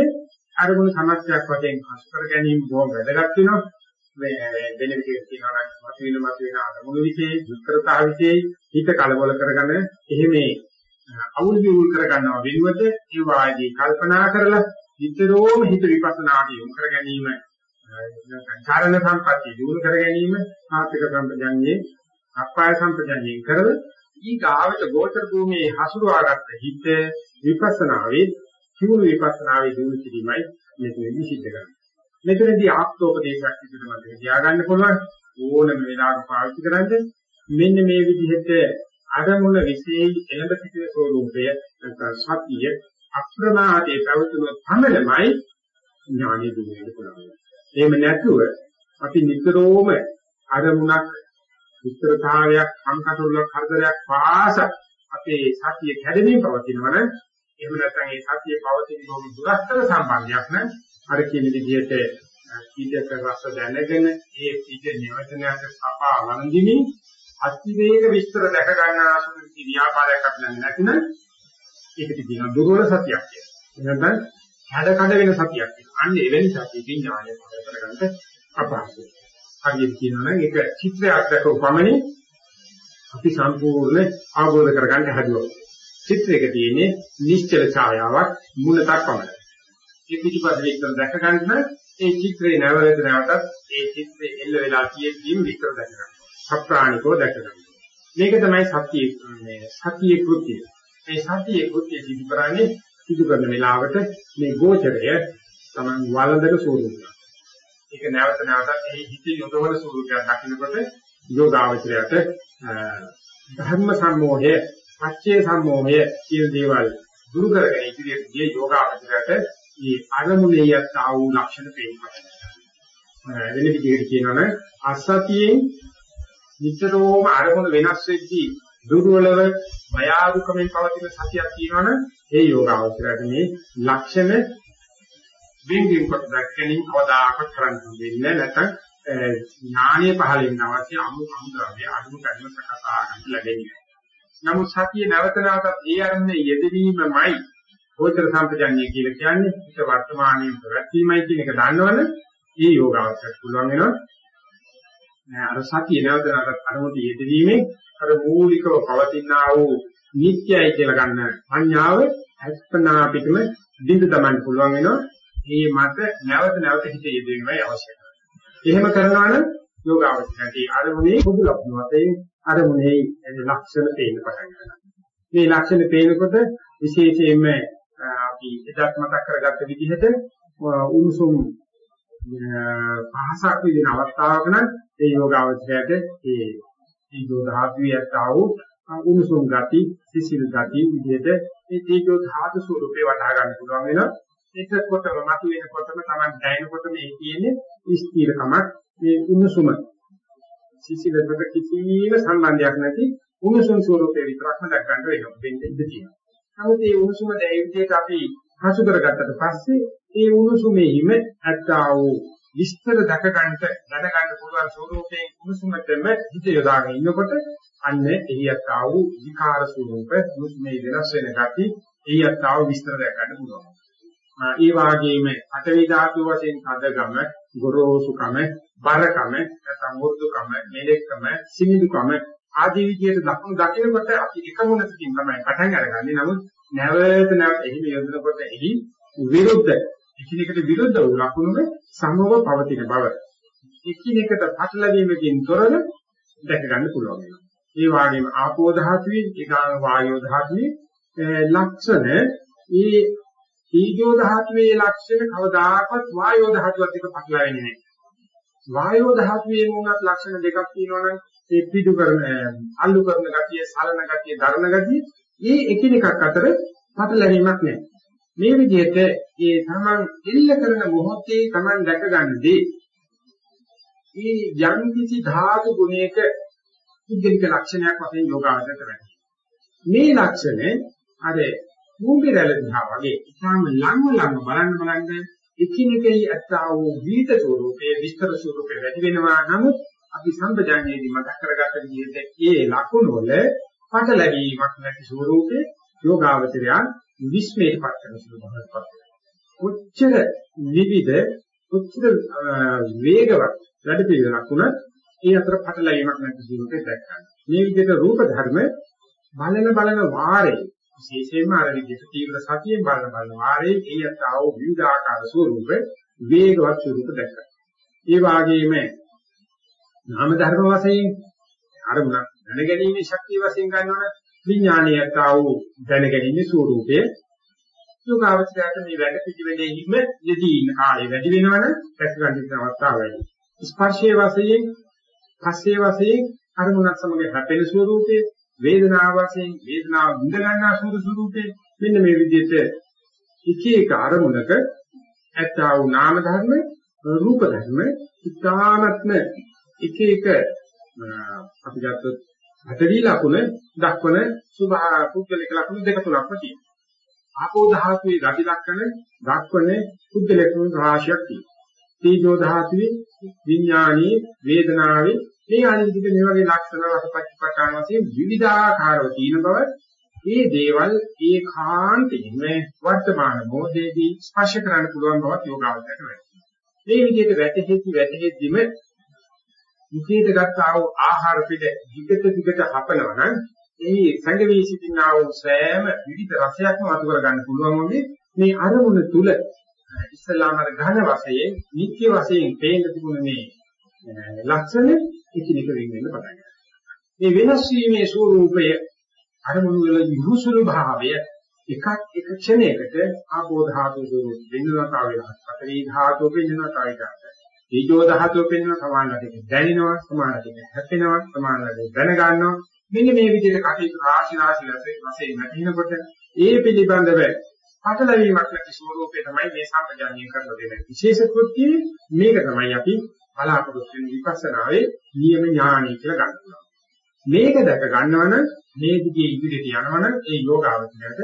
අරමුණු සමස්තයක් වශයෙන් හසු කර ගැනීම බොහොම වැදගත් වෙනවා. මේ වෙන විදිහට කියනවා නම් මත වෙන මත වෙන අරමුණු විශේෂ දුක්තරතාව විශේෂ හිත කලබල කරගෙන එහෙම අවුල් විවුල් කරගන්නවා වෙනුවට ඒ වාදී කල්පනා කරලා විතරෝම හිත විපස්සනාට යොමු කර ගැනීම සංචාරණ සම්පත්‍ය දිනු කර ගැනීම ආර්ථික සම්පජන්යේ අපාය සම්පජන්යෙන් කරව ඊගාවට ගෝචර භූමියේ හසුරුවාගත්ත හිත විපස්සනාවේ චූල විපස්සනාවේ දිනු කිරීමයි මෙතනදී සිද්ධ කරන්නේ. මෙතනදී ආත්මෝපදේශයක් විදිහට මතක තියාගන්න පුළුවන් ඕනම වෙලාවක පාවිච්චි කරන්නේ මෙන්න මේ විදිහට අරමුණ විශේෂ එළඹ සිටින ස්වરૂපය නැත්නම් සතිය අප්‍රමාදයේ පැවතුන පමණමයි ඥානෙ දුන්නේ පුළුවන්. එහෙම නැතුව අපි නිතරම අරමුණක් විස්තරතාවයක් සංකටවලක් හතරයක් පාස අපේ සතිය කැඩෙමින් පවතිනවනම් එහෙම නැත්නම් ඒ සතිය පවතින බොහොම දුරස්තර සම්බන්ධයක් නම් අර කියන විදිහට කීටක රස දැනගෙන ඒ කීට නිවචනයට සපා වළඳිමින් අතිවේග විස්තර දැක ගන්න ආසුන ව්‍යාපාරයක් අපි ළඟ නැතිනම් ඒකට කියනවා දුර්වල සතියක් කියලා. එහෙනම් හැඩ කඩ වෙන සතියක් කියලා. අන්න එවැනි සතියකින් ඥානය පහළ කරගන්න අපහසුයි. හරියට කියනවා නම් ඒක චිත්‍රයක් දැක උපමනේ අපි සම්පූර්ණ අවබෝධ කරගන්න හැදුවා. චිත්‍රයක තියෙන්නේ නිශ්චල ඡායාවක් මුලටක් පමණයි. මේ පිටිපස්ස විස්තර දැක ගන්න ඒ චිත්‍රේ නැවත නැවතත් ඒ චිත්‍රේ එල්ල වෙලා තියෙද්දීම විස්තර දැක ගන්න. සප්‍රාණිකව දැක ගන්න. මේක තමයි සත්‍ය මේ සතියේ කෘත්‍යය. මේ සතියේ කෘත්‍යය සිදු කරන්නේ සිදු කරන වෙලාවට මේ ගෝචරය Taman වළඳන ස්වරූපය. ඒක නැවත නැවතත් එහි හිත යොදවන ස්වරූපයක් දකින්නකොට යෝගාවචරයට ධර්ම සම්මෝහය, පච්චේ සම්මෝහය කියන දේවල් දුරු කරගෙන ඉදිරියේ යෝගාවචරයට මේ අරමුණේ යත් ආ වූ ලක්ෂණ පේනවා. වෙන විදිහට කියනවනම් අසතියෙන් නිතරම අරමුණ වෙනස් වෙද්දී දුර්වලව මයාදුකමෙන් පවතින සතියක් තියෙනවනම් ඒ යෝගාවචරයට මේ ලක්ෂණ වෙන්ගෙන් කොට දැක්කෙනින් කවදාකවත් කරන්න දෙන්නේ නැත්නම් ඥානීය පහලින් අවශ්‍ය අමු අමුද්‍රව්‍ය අදුම කර්ම කතා ගන්න ලැබෙන්නේ. නමුත් සතිය නැවත නැවතත් ඒ අරමුණේ යෙදවීමමයි ගෝචර සම්පජාඤ්ඤය කියලා කියන්නේ. හිත වර්තමානයේ ප්‍රවැත්ීමයි කියන එක දන්නවනේ ඒ යෝගාවචරයට පුළුවන් වෙනවා. අර සතිය නැවත නැවතත් අරමුණට යෙදවීමෙන් අර මූලිකව පවතිනා වූ නිත්‍යයි කියලා ගන්න සංඥාව අස්පනා පිටම බින්ද තමන්න පුළුවන් වෙනවා. මේ මත නැවත නැවත හිත යෙදවීමයි අවශ්‍ය එහෙම කරනවා නම් යෝගාවචරයේ අරමුණේ පොදු ලක්ෂණ වශයෙන් අරමුණේ ලක්ෂණ පේන්න පටන් ගන්නවා. මේ ලක්ෂණ පේනකොට විශේෂයෙන්ම අපි එදත් මතක් කරගත්ත විදිහට උණුසුම් පහසක් විදින අවස්ථාවක නම් ඒ යෝගාවචරයට ඒ තීජෝ ධාතුවේ යතාව උණුසුම් ගති සිසිල් ගති විදිහට ඒ තීජෝ ධාතු ස්වරූපේ වටහා ගන්න පුළුවන් වෙනවා එතකොටම මතුවෙනකොටම Taman දැනෙනකොටම ඒ කියන්නේ ස්ථීරකමක් මේ උණුසුම සිසිලකට කිසිම සම්බන්ධයක් නැති උණුසුම් ස්වරූපේ විතරක්ම දැක් ගන්න වෙනවා වෙන්න ඉඩ තියෙනවා. නමුත් මේ උණුසුම දැනෙවිදිහට අපි හසු කරගත්තට පස්සේ ඒ උණුසුමේහිම ඇත්තා වූ විස්තර දැක ගන්නට දැන ගන්න පුළුවන් ස්වරූපයෙන් උණුසුමටම හිත යොදාගෙන ඉන්නකොට අන්න එහියත් ආ වූ විකාර ස්වරූප උණුසුමේ වෙනස් වෙන ගති එහියත් ආ වූ විස්තර දැක ගන්න පුළුවන්. ඒ වාගේම අටවි ධාතු වශයෙන් අදගම ගොරෝසුකම බරකම නැත්නම් මුරුදුකම මෙලෙක්කම සිනිදුකම ආදී විදිහට දක්වන දකිනකොට අපි එකමුණකින් තමයි පටන් අරගන්නේ. නමුත් නැවත නැවත එහි යොදනකොට එහි විරුද්ධ එකිනෙකට විරුද්ධ වූ ලක්ෂණ සමව පවතින බව එකිනෙකට පටලැවීමකින් තොරව දැක ගන්න පුළුවන් වෙනවා. ඒ වගේම ආපෝ ධාතුවේ ඒකාංග වායෝ ධාතුවේ ලක්ෂණ ඒ තීජෝ ධාතුවේ ලක්ෂණ කවදාකවත් වායෝ ධාතුවත් එක්ක පටලැවෙන්නේ නැහැ. වායෝ ධාතුවේ මොනක් ලක්ෂණ දෙකක් තියෙනවනම් ඒ පිටු කරන අල්ලු කරන ගතිය, සලන ගතිය, දරන ගතිය මේ එකිනෙකක් අතර පටලැවීමක් නැහැ. මේ විදිහට ඒ තමන් එල්ල කරන මොහොතේ තමන් දැක ගන්නදී මේ යම් කිසි ධාතු ගුණයක පුද්ගලික ලක්ෂණයක් වශයෙන් යෝගාවචරයට වෙනවා. මේ ලක්ෂණ අර භූමි රැළ දිහා වගේ ඉතාම ලංව ලංව බලන්න බලන්න එකිනෙකයි අත්තා වූ විිත ස්වරූපයේ විස්තර ස්වරූපේ වැඩි වෙනවා. නමුත් අපි සම්පජාඤ්ඤයේදී මතක් කරගත්ත විදිහට ඒ ලකුණු වල පටලැවීමක් නැති ස්වරූපේ යෝගාවචරය විස්මයටපත් කරන ස්වරූපයක්පත් කොච්චර විවිධ කොච්චර වේගවත් වැඩ පිළිවෙලක් වුණත් ඒ අතර පටලැවීමක් නැති ස්වරූපේ දැක්කන්න මේ විදිහට රූප ධර්ම බලන බලන වාරේ විශේෂයෙන්ම අර විදිහට තීව්‍ර සතියෙන් බලන බලන වාරේ එයත් ආව විවිධාකාර ස්වරූප වේගවත් ස්වරූප දැක්කා. ඒ වාගේම නාම ධර්ම වශයෙන් අරමුණ දැනගැනීමේ ශක්තිය වශයෙන් ගන්නවනේ විඥානීයත් ආව දැනගැනීමේ ස්වරූපය යෝගාවචරයට මේ වැඩ පිළිවෙලේ හිම යෙදී ඉන්න කාලය වැඩි වෙනවනම් රැස් ගන්න තියෙන අවස්ථාව වැඩි. ස්පර්ශයේ වශයෙන්, පස්සේ වශයෙන් අරමුණක් සමග හැපෙන ස්වරූපේ වේදනාව වශයෙන් වේදනාව විඳ ගන්නා සූදු ස්වරූපේ මෙන්න මේ විදිහට එක එක අරමුණක ඇත්තා වූ නාම ධර්ම රූප ධර්ම ඉතාමත්ම එක එක අපි ගත්තොත් හතරී ලකුණ දක්වන සුභා පුද්ගලික ලකුණු දෙක තුනක්ම තියෙනවා. ආපෝ ධාතුවේ ගති ලක්ෂණ දක්වන පුද්ගලික ලකුණු රාශියක් තියෙනවා. තීජෝ ධාතුවේ විඥානී වේදනාවේ මේ අනිදික මේ වගේ ලක්ෂණ රසපච්චපටාන වශයෙන් විවිධාකාරව තියෙන බව මේ දේවල් ඒකාන්තයෙන්ම වර්තමාන මොහොතේදී ස්පර්ශ කරන්න පුළුවන් බවක් යෝගාවචරයට වෙනවා. මේ විදිහට වැටහෙති වැටහෙද්දිම මුඛයට ගත්තා වූ ආහාර පිට විකට විකට හපනවා නම් ඒ සංගවී සිටිනා වූ සෑම විවිධ රසයක්ම අතු කර ගන්න පුළුවන් වගේ මේ අරමුණ තුල ඉස්ලාම අර ඝන වශයෙන් නිත්‍ය වශයෙන් පේන්න තිබුණ මේ ලක්ෂණ එකිනෙක වෙන් වෙන්න පටන් ගන්නවා. මේ වෙනස් වීමේ ස්වરૂපය අරමුණු වල විහුසුළු භාවය එකක් එක ක්ෂණයකට ආපෝ ධාතු ස්වરૂප වෙනවතාව වෙනස්. පතරී ධාතු වෙනවතාව ගන්න. දීජෝ ධාතු වෙනව සමානලට දැනෙනවා සමානලට හැපෙනවා සමානලට දැන ගන්නවා. මෙන්න මේ විදිහට කටයුතු රාශි රාශි වශයෙන් වැටෙනකොට ඒ පිළිබඳව පටලැවීමක් නැති ස්වરૂපේ තමයි මේ සම්පජානීය කරන දෙන විශේෂ කෘත්‍යය මේක තමයි අපි බලාපොරොත්තු වෙන විපස්සනාවේ නියම ඥානයි කියලා ගන්නවා. මේක දැක ගන්නවනම් මේ දිගේ ඉදිරියට යනවනම් ඒ යෝගාවචරයට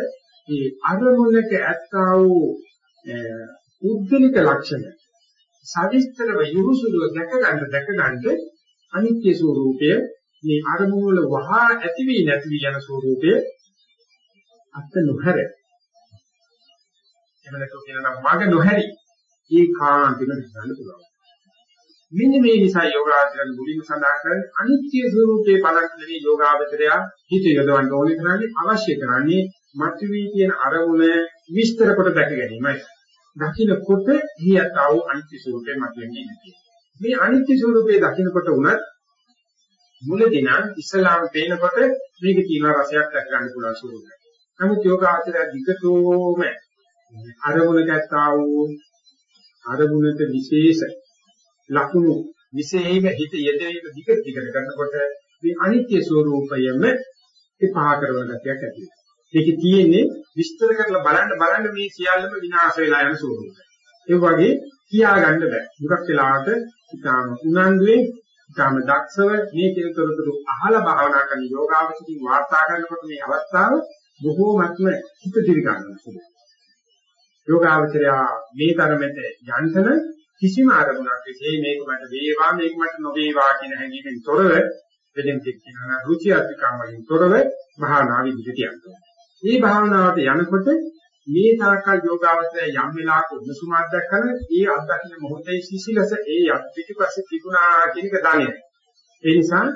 ඒ අරමුණක ඇත්තා වූ උද්දලික ලක්ෂණ සවිස්තරව යොහුසුලුව දැක ගන්න දැක ගන්න අනිත්‍ය ස්වરૂපය මේ අරමුණු වල වහා ඇති වී නැති වී යන ස්වરૂපය අත් නොහැර. එමෙලට කියනවා මග නොහැරි. ඒ කාන්තිම ගන්න පුළුවන්. මෙන්න මේ නිසා යෝගාචරණ මුලින්ම සඳහන් කරන අනිත්‍ය ස්වરૂපයේ බලන්නේ යෝගාචරය හිත යොදවන්න ඕනේ කරන්නේ අවශ්‍ය කරන්නේ මතුවී කියන අරමුණ විස්තර කොට දැක ගැනීමයි. දකින්නකොට හියතාව අනිත්‍ය ස්වરૂපයේ මතුවෙන්නේ නැහැ. මේ අනිත්‍ය ස්වરૂපයේ දකින්නකොට උනත් මුලදී නම් ඉස්ලාම පේනකොට මේක කියන රසයක් දැක ගන්න පුළුවන් ස්වરૂපයක්. නමුත් යෝගාචරය දිගටම අරමුණ ගත්තා වූ අරමුණට විශේෂ ලකුණු විශේෂම හිත යෙදවීම දිග දිගට කරනකොට මේ අනිත්‍ය ස්වરૂපයම එපා කරන ගතියක් ඇති වෙනවා. ඒකේ තියෙන්නේ විස්තර කරලා බලන්න බලන්න මේ සියල්ලම විනාශ වෙලා යන ස්වරූපය. ඒ වගේ කියා ගන්න බෑ. දුක් වෙලාවට ඊටාම උනන්දුවේ ඊටාම දක්ෂව මේ කෙනතරතුරු අහලා භාවනා කරන යෝගාවචකින් වාර්තා කරනකොට මේ අවස්ථාව බොහෝමත්ම හිත දිවි ගන්නවා. යෝගාවචරය මේ තරමට යන්තන කිසිම ආරමුණක් විශේෂ මේක මට වේවා මේක මට නොවේවා කියන හැඟීමෙන් තොරව දෙලින් කියනවා රුචි අධිකම් වලින් තොරව භාවනා විදිහට යනවා. මේ භාවනාවට යනකොට මේ තාකල් යෝගාවචරය යම් වෙලාවක උණුසුමක් දැක්කම ඒ අත්දකින්න මොහොතේ සිසිලස ඒ යක් පිටිපස්සේ තිබුණා කියන එක දන්නේ. ඒ නිසා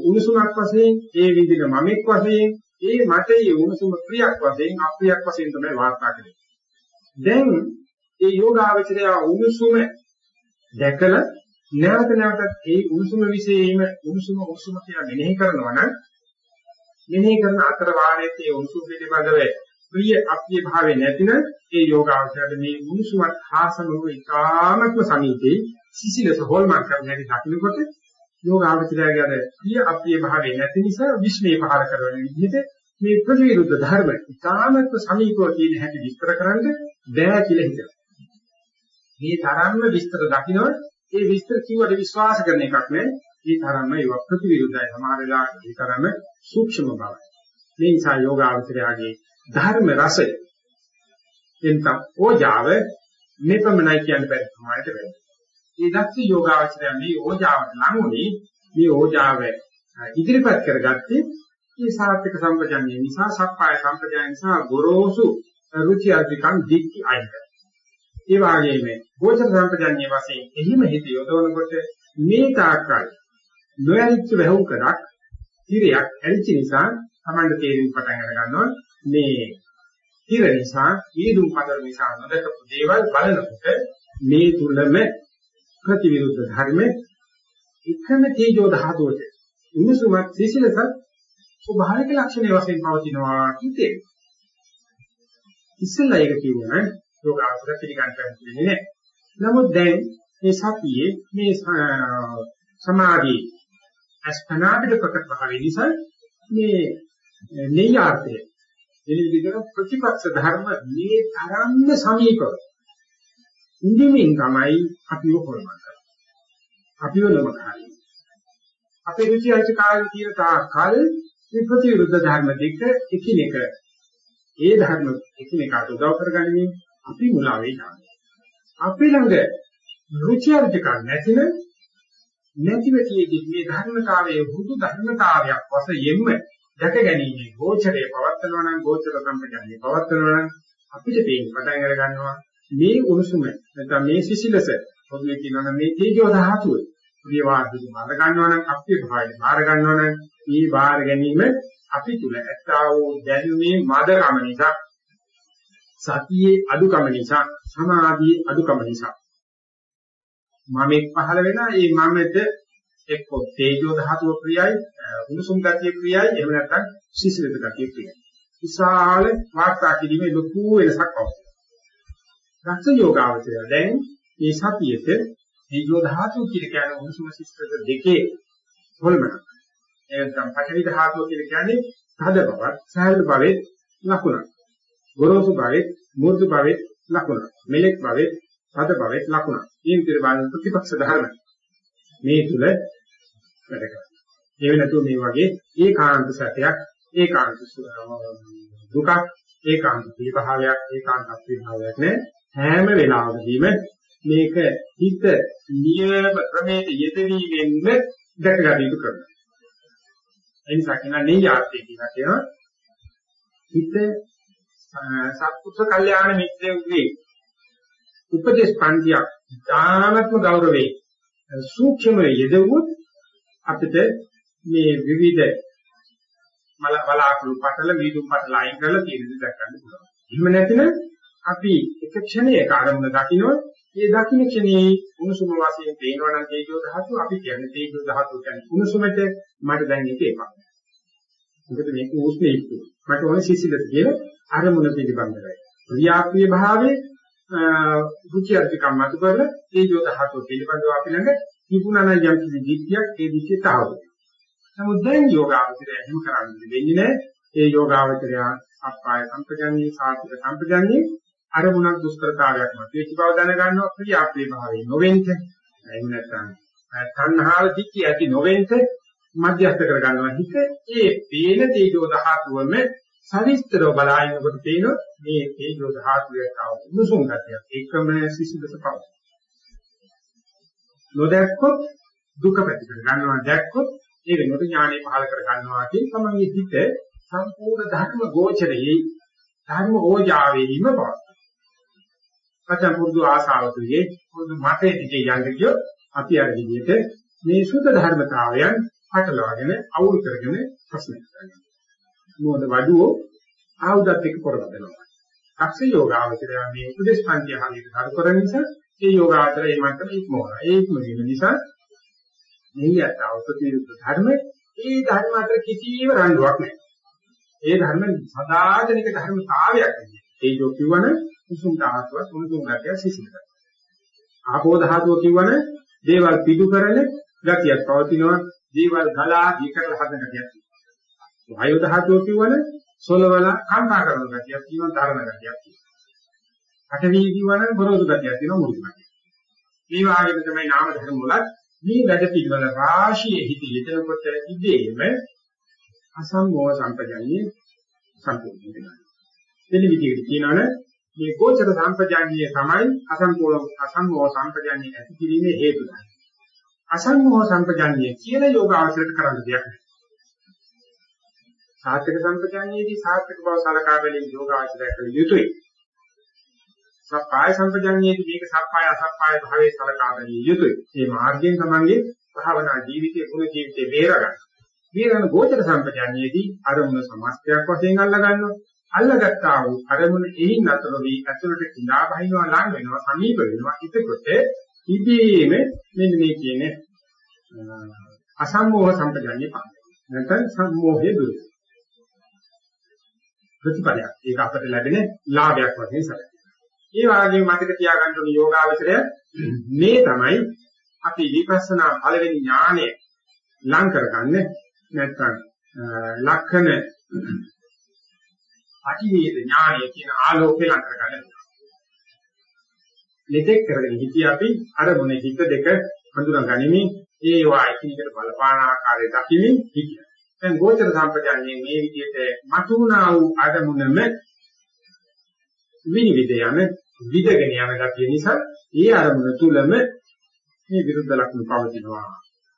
උණුසුමක් වශයෙන් ඒ විදිහ මමෙක් වශයෙන් ඒ මට ඒ උණුසුම ප්‍රියක් වශයෙන් අප්‍රියක් වශයෙන් තමයි වාර්තා කරන්නේ. දැන් ඒ යෝගාවචරය උණුසුම දැකලා නැවත නැවතත් ඒ උණුසුම විශේෂයෙන්ම උණුසුම උණුසුම කියලා මෙනෙහි කරනවා නම් මෙනෙහි කරන අතර වාරයේ ඒ උණුසුම් පිළිබඳව ප්‍රිය අප්‍රිය භාවය නැතිනම් ඒ යෝගාවචරයට මේ උණුසුමත් හාසනුව ඉතාමත්ම සමීපේ සිසිලස හොල්මන් කරන හැටි දකින්නකොට යෝගාවචරයගේ අර ප්‍රිය අප්‍රිය භාවය නැති නිසා විශ්මේ පහල කරන විදිහට මේ ප්‍රතිවිරුද්ධ ධර්ම ඉතාමත්ම සමීපව තියෙන හැටි විස්තර කරන්න බෑ කියලා හිතනවා. මේ තරම්ම විස්තර දකින්නොත් ඒ විස්තර කිව්වට විශ්වාස කරන එකක් නෑ. ඒ තරම්ම ඒවා ප්‍රතිවිරුද්ධයි. සමහර වෙලාවට ඒ තරම්ම සූක්ෂම බවයි. මේ නිසා යෝගාවචරයාගේ ධර්ම රසය එන්ට ඕජාව මෙපමණයි කියන්න බැරි ප්‍රමාණයට වැඩි. මේ දක්ෂ යෝගාවචරය මේ ඕජාවට ලඟුනේ මේ ඕජාව ඉදිරිපත් කරගත්තේ මේ සාර්ථක සම්පජන්‍ය නිසා සක්පාය සම්පජන්‍ය නිසා ගොරෝසු රුචි අධිකම් දික්ටි අයින් ඒ වගේම ගෝචර සම්පජන්‍ය වශයෙන් එහිම හිත යොදවනකොට මේ තාක්කල් නොයලිච්ච වැහුම් කරක් තිරයක් ඇලිච්ච නිසා Tamanda තේරුම් පටන් අර ගන්නවා. මේ තිර නිසා ඊදුම් පදර නිසා නොදකපු දේවල් බලනකොට මේ තුලම ප්‍රතිවිරුද්ධ ධර්ම එකම තේජෝ ධාතුවට උණුසුමත් සිසිලසත් ස්වභාවික ලක්ෂණ වශයෙන් පවතිනවා කිතේ ඉස්සෙල්ලා ඒක කියනවා යෝගාවතර පිළිගන්න දෙන්නේ නැහැ. නමුත් දැන් මේ සතියේ මේ සමාධි අස්පනා පිට ප්‍රකට භාවය නිසා මේ නෙයාර්ථය එන විදිහට ප්‍රතිපක්ෂ ධර්ම මේ තරම්ම සමීපව ඉන්දිමින් තමයි අපිව හොල්මන්නේ අපිව නමකයි අපේ රුචි අයිතිකාරී කියන තාකල් මේ ප්‍රතිවිරුද්ධ ධර්ම දෙක එකිනෙක ඒ ධර්ම එකිනෙකට උදව් කරගන්නේ අපි මුලා වෙනවා අපි ළඟ රුචි අයිතිකාර නැතිනම් නැතිව තියෙදි මේ ධර්මතාවයේ හුදු ධර්මතාවයක් වශයෙන්ම දැක ගැනීම ගෝචරය පවත්නවා නම් ගෝචර සම්පජානිය පවත්නවා නම් අපිට පේන්න පටන් අර ගන්නවා. මේ උණුසුම නැත්නම් මේ සිසිලස පොදුවේ කියනවා මේ තේජෝ ධාතුව ප්‍රියවාදී මාර ගන්නවා නම් අප්‍රිය භාවය මාර ගන්නවා නම් මේ බාර ගැනීම අපි තුල ඇත්තා වූ දැනුමේ මදකම නිසා සතියේ අඩුකම නිසා සමාධියේ අඩුකම නිසා. මමෙක් පහළ වෙලා ඒ මමෙට එක්ක තේජෝ ධාතුව ප්‍රියයි උණුසුම් ගතිය ප්‍රියයි එහෙම නැත්නම් සිසිලත ගතිය ප්‍රියයි. විශාල වාර්තා කිරීමේ ලොකු වෙනසක් අවශ්‍යයි රක්ෂ යෝගාවචරය. දැන් මේ සතියේට තේජෝ ධාතුව කියලා කියන උණුසුම සිසිලත දෙකේ හොල්මනක් එහෙනම් පඨවි ධාතුව කියලා කියන්නේ තද බවක් සහැල්ලු බවේ ලකුණක්. ගොරෝසු බවේ මූර්ධ බවේ ලකුණක් මෙලෙක් බවේ තද බවේ ලකුණක් මේ විදිහට බලන ප්‍රතිපක්ෂ ධර්ම. මේ තුල වැඩ කරනවා. ඒ වෙනතු මේ වගේ ඒකාන්ත සත්‍යයක් ඒකාන්ත දුක ඒකාන්ත විභාවයක් ඒකාන්ත විභාවයක් නේ. හැම වෙලාවෙදීම මේක හිත නියම ක්‍රමයේ යෙදවීමෙන් දැකගත යුතු කරනවා. එනිසා කියන නෙයාර්ථය කියලා කියනවා. හිත සත්පුරුෂ කල්යාණ මිත්‍රයෙකුගේ උපදේශ පන්තියක් ධානත්ම ගෞරවේ සූක්ෂම යෙදුවොත් අපිට මේ විවිධ මල බලාකුළු පටල වීදුම් පටල අයින් කරලා තියෙන දේ දැක් ගන්න පුළුවන්. එහෙම නැතිනම් අපි එක ක්ෂණයක ආරම්භ දකින්නොත් ඒ දකින්න ක්ෂණයේ උණුසුම වශයෙන් පේනවා නම් තේජෝ ධාතු අපි කියන්නේ තේජෝ ධාතු කියන්නේ උණුසුමට මට දැන් ඒක එකක්. මොකද මේක උෂ්ණ ඉක්කු. මට ඕනේ සිසිලද කියලා අරමුණ පිළිබඳවයි. ක්‍රියාක්‍රිය භාවයේ රුචි අධිකම් මත කරලා තේජෝ ධාතු පිළිබඳව අපි ළඟ තිබුණා නම් යම් කිසි දිට්ඨියක් ඒ දිට්ඨිය තාවද. නමුත් දැන් යෝගාවචරය හිම කරන්නේ වෙන්නේ නැහැ. ඒ යෝගාවචරය අපාය සම්පජන්ණී සාතික සම්පජන්ණී අරමුණක් දුෂ්කරතාවයක් මත වෙච්ච බව දැනගන්නවා ක්‍රියාක්‍රිය භාවයේ නොවෙන්න. එහෙම නැත්නම් තණ්හාව දික්කිය ඇති නොවෙන්න මධ්‍යස්ථ කර ගන්නවා හිත ඒ පේන තේජෝ ධාතුවම සවිස්තරව බලනකොට පේනවා මේ තේජෝ ධාතුවේ තව උණුසුම් ගතියක් ඒකම සිසිලස පව නොදැක්කොත් දුක පැතිකර ගන්නවා දැක්කොත් ඒ වෙනකොට ඥානෙ පහල කර ගන්නවා කියන තමයි හිත සම්පූර්ණ ධර්ම ගෝචරයේ ධර්ම ඕජාවේදීම පවතී. පතන් පුරුදු ආසාවතුයේ පුරුදු මතේ දිගේ යන්න ගියොත් අපි අර විදිහට මේ සුද්ධ ධර්මතාවයන් පටලවාගෙන අවුල් කරගෙන ප්‍රශ්න කරනවා. මොකද වඩුවෝ ආයුධත් එක්ක කරවදනවා. අක්ෂ යෝගාවචරය මේ උපදේශ පන්තිය හරියට කරු කරන නිසා ඒ යෝගාවචරය මේ මට්ටම ඉක්මවනවා. ඒ ඉක්මවීම නිසා මෙහියට අවපතිරුද්ධ ධර්ම ඒ ධර්ම අතර කිසිම රණ්ඩුවක් නැහැ. ඒ ධර්ම සදාතනික ධර්මතාවයක් නෙවෙයි. ඒ යෝ කිව්වන කුසුම් ධාතුව කුසුම් ගතිය සිසිලයි. ආපෝ ධාතුව කිව්වන දේවල් පිටු කරන ගතියක් පවතිනවා. දේවල් ගලා දී කරලා හදන ගතියක් තියෙනවා. වායු ධාතුව කිව්වන සොලවල කම්පා කරන ගතියක් තියෙනවා ධර්ම ගතියක් තියෙනවා. පඨවි කිව්වන බොරොසු ගතියක් තියෙනවා මුරුදු ගතියක්. මේ වාගේ තමයි නාම ධර්ම වල මේ වැඩ පිළිවෙල රාශියේ හිත යෙදෙනකොට ඉබේම අසම්මෝහ සම්පජානිය සම්පූර්ණ වෙනවා. දෙන විදිහට කියනවනේ මේ ගෝචර සම්පජානිය තමයි අසම්පූර්ණ අසම්මෝහ සම්පජානිය ඇති කිරීමේ හේතුව. අසම්මෝහ සම්පජාඤ්ඤය කියන යෝග අවශ්‍යයට කරන්න දෙයක් නැහැ. සාත්‍යක සම්පජාඤ්ඤයේදී සාත්‍යක බව සලකා බැලීම යෝග අවශ්‍යය කළ යුතුයි. සප්පාය සම්පජාඤ්ඤයේදී මේක සප්පාය අසප්පාය භාවයේ සලකා බැලිය යුතුයි. මේ මාර්ගයෙන් තමන්ගේ භාවනා ජීවිතයේ ගුණ ජීවිතේ බේරගන්න. බේරන ගෝචර සම්පජාඤ්ඤයේදී අරමුණ සමස්තයක් වශයෙන් අල්ලා ගන්නවා. අල්ලගත්තා වූ අරමුණ එයින් නතර වී ඇතුළට කිඳා බහිනවා ලං වෙනවා සමීප වෙනවා. එතකොට ඉබේම මෙන්න මේ කියන්නේ අසම්මෝහ සම්පජාඤ්ඤය පාන. නැත්නම් සම්මෝහය දුරු. ප්‍රතිපලයක්. ඒක අපට ලැබෙන ලාභයක් වශයෙන් සැලකෙනවා. ඒ වගේම මතක තියාගන්න ඕන යෝගාවචරය මේ තමයි අපි විපස්සනා පළවෙනි ඥානය ලං කරගන්න නැත්නම් ලක්ෂණ අටිවේද ඥානය කියන ආලෝකේ ලං කරගන්න. මෙතෙක් කරගෙන හිටිය අපි අරමුණේ හිත දෙක හඳුනා ගනිමින් ඒ වා එකිනෙකට බලපාන ආකාරය දකිමින් හිටිය. දැන් ගෝචර සම්පජාන්නේ මේ විදිහට මතුණා වූ අරමුණම විනිවිද යන විදගෙන යන ගතිය නිසා ඒ අරමුණ තුලම මේ විරුද්ධ ලක්ෂණ පවතිනවා.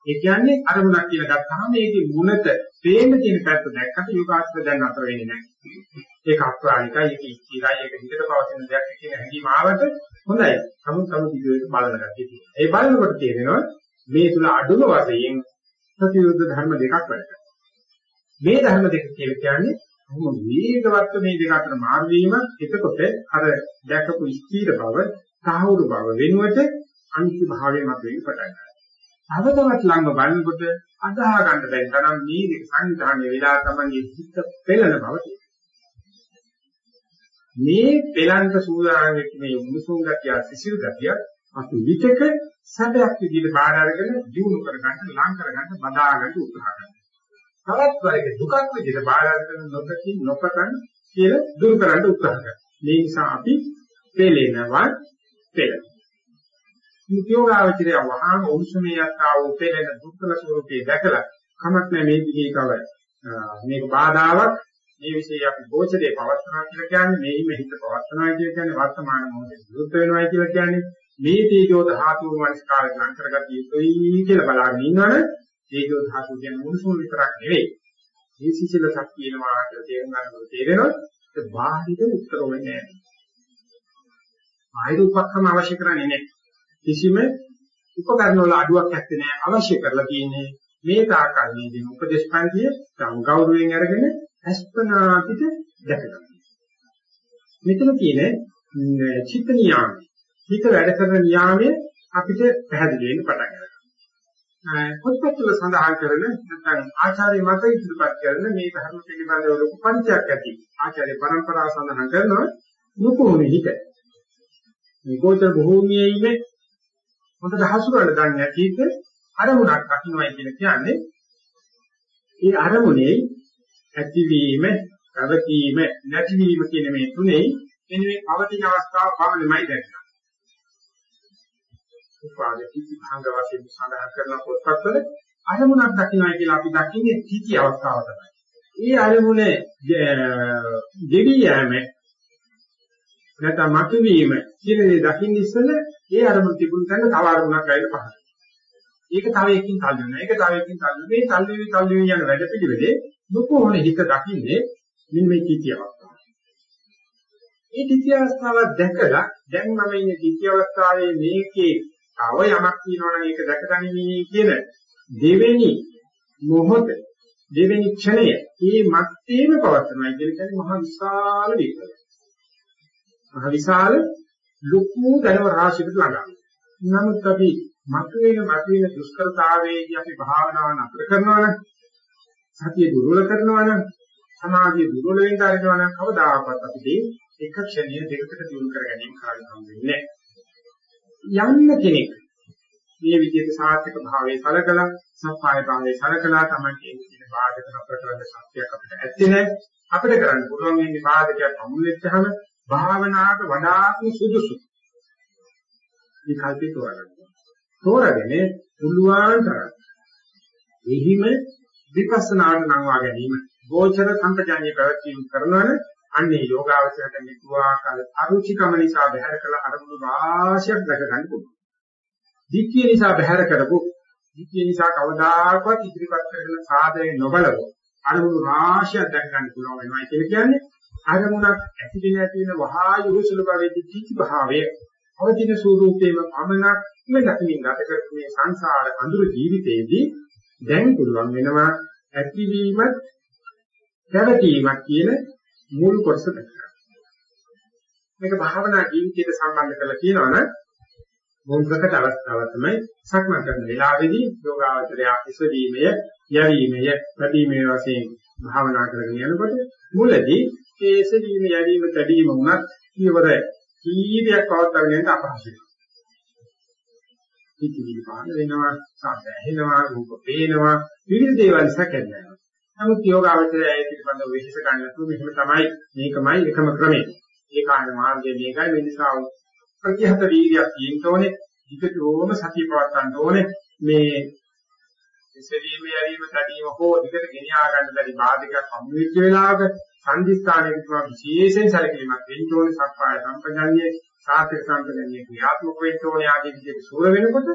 ඒ කියන්නේ අරමුණක් කියලා ගත්තාම ඒකේ මුනත පේන්න තියෙන පැත්ත දැක්කට යෝගාස්ත්‍ර දැන් අතර වෙන්නේ නැහැ. ඒක අප්‍රාණිකයි, ඒක ඉස්තිරයි, ඒක හිතට පවතින දෙයක් කියන හැඟීම ආවට හොඳයි. නමුත් තම දිගට බලන ගැතිය තියෙනවා. ඒ බලනකොට තේරෙනවා මේ තුල අඩුම වශයෙන් ප්‍රතිවිරුද්ධ ධර්ම දෙකක් වැඩ කරනවා. මේ ධර්ම දෙක කියලා කියන්නේ කොහොම වේගවත් මේ දෙක අතර මාරු වීම එතකොට අර දැකපු ස්ථීර බව, සාහවුරු බව වෙනුවට අනිත්‍ය භාවය මත වෙන්න පටන් ගන්නවා. තවතවත් ළඟ බලනකොට අදාහ ගන්න බැරි තරම් මේ දෙක සංවිධානය වෙලා තමයි හිත පෙළෙන බව තියෙනවා. මේ පෙළන්ට සූදානම් වෙච්ච මේ උණුසුම් ගතිය සිසිල් ගතිය අපි විතක සැබයක් විදිහට බාර අරගෙන දිනු කරගන්න ලං කරගන්න බදා ගන්න උත්සාහ කරනවා. තවත් වරක දුකක් විදිහට බාර අරගෙන නොදකින් නොපතන් කියලා දුරු කරන්න උත්සාහ කරනවා. මේ නිසා අපි පෙළෙනවා පෙළෙන. නිත්‍යෝගාවචරය වහාම උණුසුමේ යත්තා වූ පෙළෙන දුක්ඛ ස්වરૂපේ දැකලා කමක් නැහැ මේ දිගේ කව මේක බාධාවක් මේ විශේෂය අපි ගෝචරයේ පවත්නවා කියලා කියන්නේ මේහිම හිත පවත්නවා කියලා කියන්නේ වර්තමාන මොහොතේ විරුද්ධ වෙනවා කියලා කියන්නේ මේ තේජෝ ධාතුව මනස්කාරය ගන්න කරගatiya යුතුයි කියලා බලාගෙන ඉන්නවනේ තේජෝ ධාතුව කියන්නේ මුනුසුම විතරක් නෙවෙයි මේ සිසිලසක් කියනවා කියලා තේරුම් ගන්නකොට තේරෙනවා ඒක බාහිර උත්තර වෙන්නේ නැහැ. බාහිර උපක්‍රම අවශ්‍ය කරන්නේ නැහැ. කිසිම උපකරණ වල අඩුවක් නැත්තේ නෑ අවශ්‍ය කරලා තියෙන්නේ මේ තාකල්මේ දෙන උපදේශපන්තිය ගෞරවයෙන් අරගෙන අස්පනා පිට දැක ගන්න. මෙතන තියෙන චිත්ත නියාම. හිත වැඩ කරන නියාමයේ අපිට පැහැදිලි වෙන්න පටන් ගන්නවා. පොත්පත්වල සඳහන් කරන නැත්නම් ආචාර්ය මත ඉදිරිපත් කරන මේ ධර්ම පිළිබඳව ලොකු පරිචයක් ඇති. ආචාර්ය પરම්පරාව සඳහන් කරනවා නුකුණු හිත. මේ ගෝචර භූමියේ ඉන්නේ හොඳට හසුරවන්න දන්නේ නැති එක අරමුණක් දකින්නයි කියලා කියන්නේ ඒ අරමුණේ ඇතිවීම, පැවතීම, නැතිවීම කියන මේ තුනේ මෙන්න මේ පවතින අවස්ථාව පමණයි දැක්කා. උපාදේ කිසි භංග වශයෙන් සඳහන් කරන පොත්පත්වල අරමුණක් දකින්නයි කියලා අපි දකින්නේ තීති අවස්ථාව තමයි. ඒ අරමුණේ දෙවි යෑම නැත්නම් මතුවීම කියන දේ දකින්න ඉස්සෙල්ලා ඒ අරමුණ තිබුණ තැන තව අරමුණක් ඇවිල්ලා පහළ. ඒක තව එකකින් තල්ලු වෙනවා. ඒක තව එකකින් තල්ලු. මේ තල්ලු වී තල්ලු වී යන වැඩ පිළිවෙලේ දුකෝණ හිත දකින්නේ මෙන්න මේ කීතිය අවස්ථාව. මේ කීතිය අවස්ථාව දැකලා දැන් මම ඉන්නේ කීතිය අවස්ථාවේ මේකේ තව යමක් තියෙනවනම් ඒක දැකගනිමි කියන දෙවෙනි මොහොත දෙවෙනි ක්ෂණය මේ මත්තේම පවත්වනවා කියන එක මහා විශාල විකල්පයක්. මහා විශාල ලොකු ධර්ම රාශියකට ළඟා. නමුත් අපි මතුවෙන මතුවෙන දුෂ්කරතාවයේදී අපි භාවනාව නතර කරනවනේ සතිය දුර්වල කරනවනම් සමාධිය දුර්වල වෙන්න ආරම්භවනම් කවදාකවත් අපිට එක ක්ෂණිය දෙකකට දියුණු කර ගැනීම කාර්ය සම්බෙන්නේ නැහැ. යන්න කෙනෙක් මේ විදිහට සාර්ථක භාවයේ සලකලා සප්පාය භාවයේ සලකලා තමයි කියන බාධක නතර කරන්න ශක්තියක් අපිට ඇත්තේ නැහැ. අපිට කරන්න පුළුවන් මේ බාධකයක් අමුලෙච්චහම භාවනාවට වඩාත්ම සුදුසු. විකල්පේ තෝරගන්න. තෝරගෙන පුළුවන් තරම් එහිම විපස්සනාට නංවා ගැනීම ගෝචර සම්පජානිය පැවැත්වීම කරනවනේ අන්නේ යෝගාවචරයට මෙතුආකාර අරුචිකම නිසා බහැර කළ අරමුණු රාශියක් දැක ගන්න පුළුවන්. ධිට්ඨිය නිසා බහැර කරපු ධිට්ඨිය නිසා කවදාකවත් ඉදිරිපත් කරගෙන සාදරේ නොබලව අරමුණු රාශියක් දැක ගන්න පුළුවන් වෙනවා කියන්නේ අරමුණක් ඇති වෙන ඇති වෙන වහා යොසුල භාවයේ ධිට්ඨි භාවය අවදින ස්වરૂපේම පමණක් මේ දකින්න ගත කරපු මේ සංසාර අඳුර ජීවිතයේදී දැන් පුළුවන් වෙනවා ඇතිවීමත් පැවතීමක් කියන මුල් කොටස දැක්කා. මේක භාවනා ජීවිතයට සම්බන්ධ කරලා කියනවනම් මොහොතකට අවස්ථාව තමයි සක්මන් කරන වෙලාවේදී යෝගාවචරය ඉස්වීමය, යැවීමය, පැදීමේ වශයෙන් භාවනා කරගෙන යනකොට මුලදී ඒ ඉස්වීම, යැවීම, පැදීම උනත් කියවර කීපයක් පවත්වාගෙන යන්න අපහසුයි. පිටිවිලි පාන වෙනවා, සාද ඇහෙනවා, රූප පේනවා, විවිධ දේවල් සැකෙනවා. නමුත් යෝගාවචරය ඒ පිළිබඳව විශේෂ ගන්න නැතුව මෙහෙම තමයි මේකමයි එකම ක්‍රමය. ඒ කාණ මාර්ගය මේකයි මේ නිසා ප්‍රතිහත වීර්යයක් තියෙන්න ඕනේ. විකටෝම සතිය පවත්වන්න ඕනේ. මේ එසවීම යරීම තඩීම හෝ විකට ගෙනියා ගන්න බැරි බාධකයක් හමු වෙච්ච වෙලාවක සංදිස්ථානයේ තුමා විශේෂයෙන් සැලකීමක් වෙන්න ඕනේ. සක්කාය සම්පජන්යේ සාත්‍ය සම්පජන්යේ ක්‍රියාත්මක වෙන්න ඕනේ ආදී විදිහට සූර වෙනකොට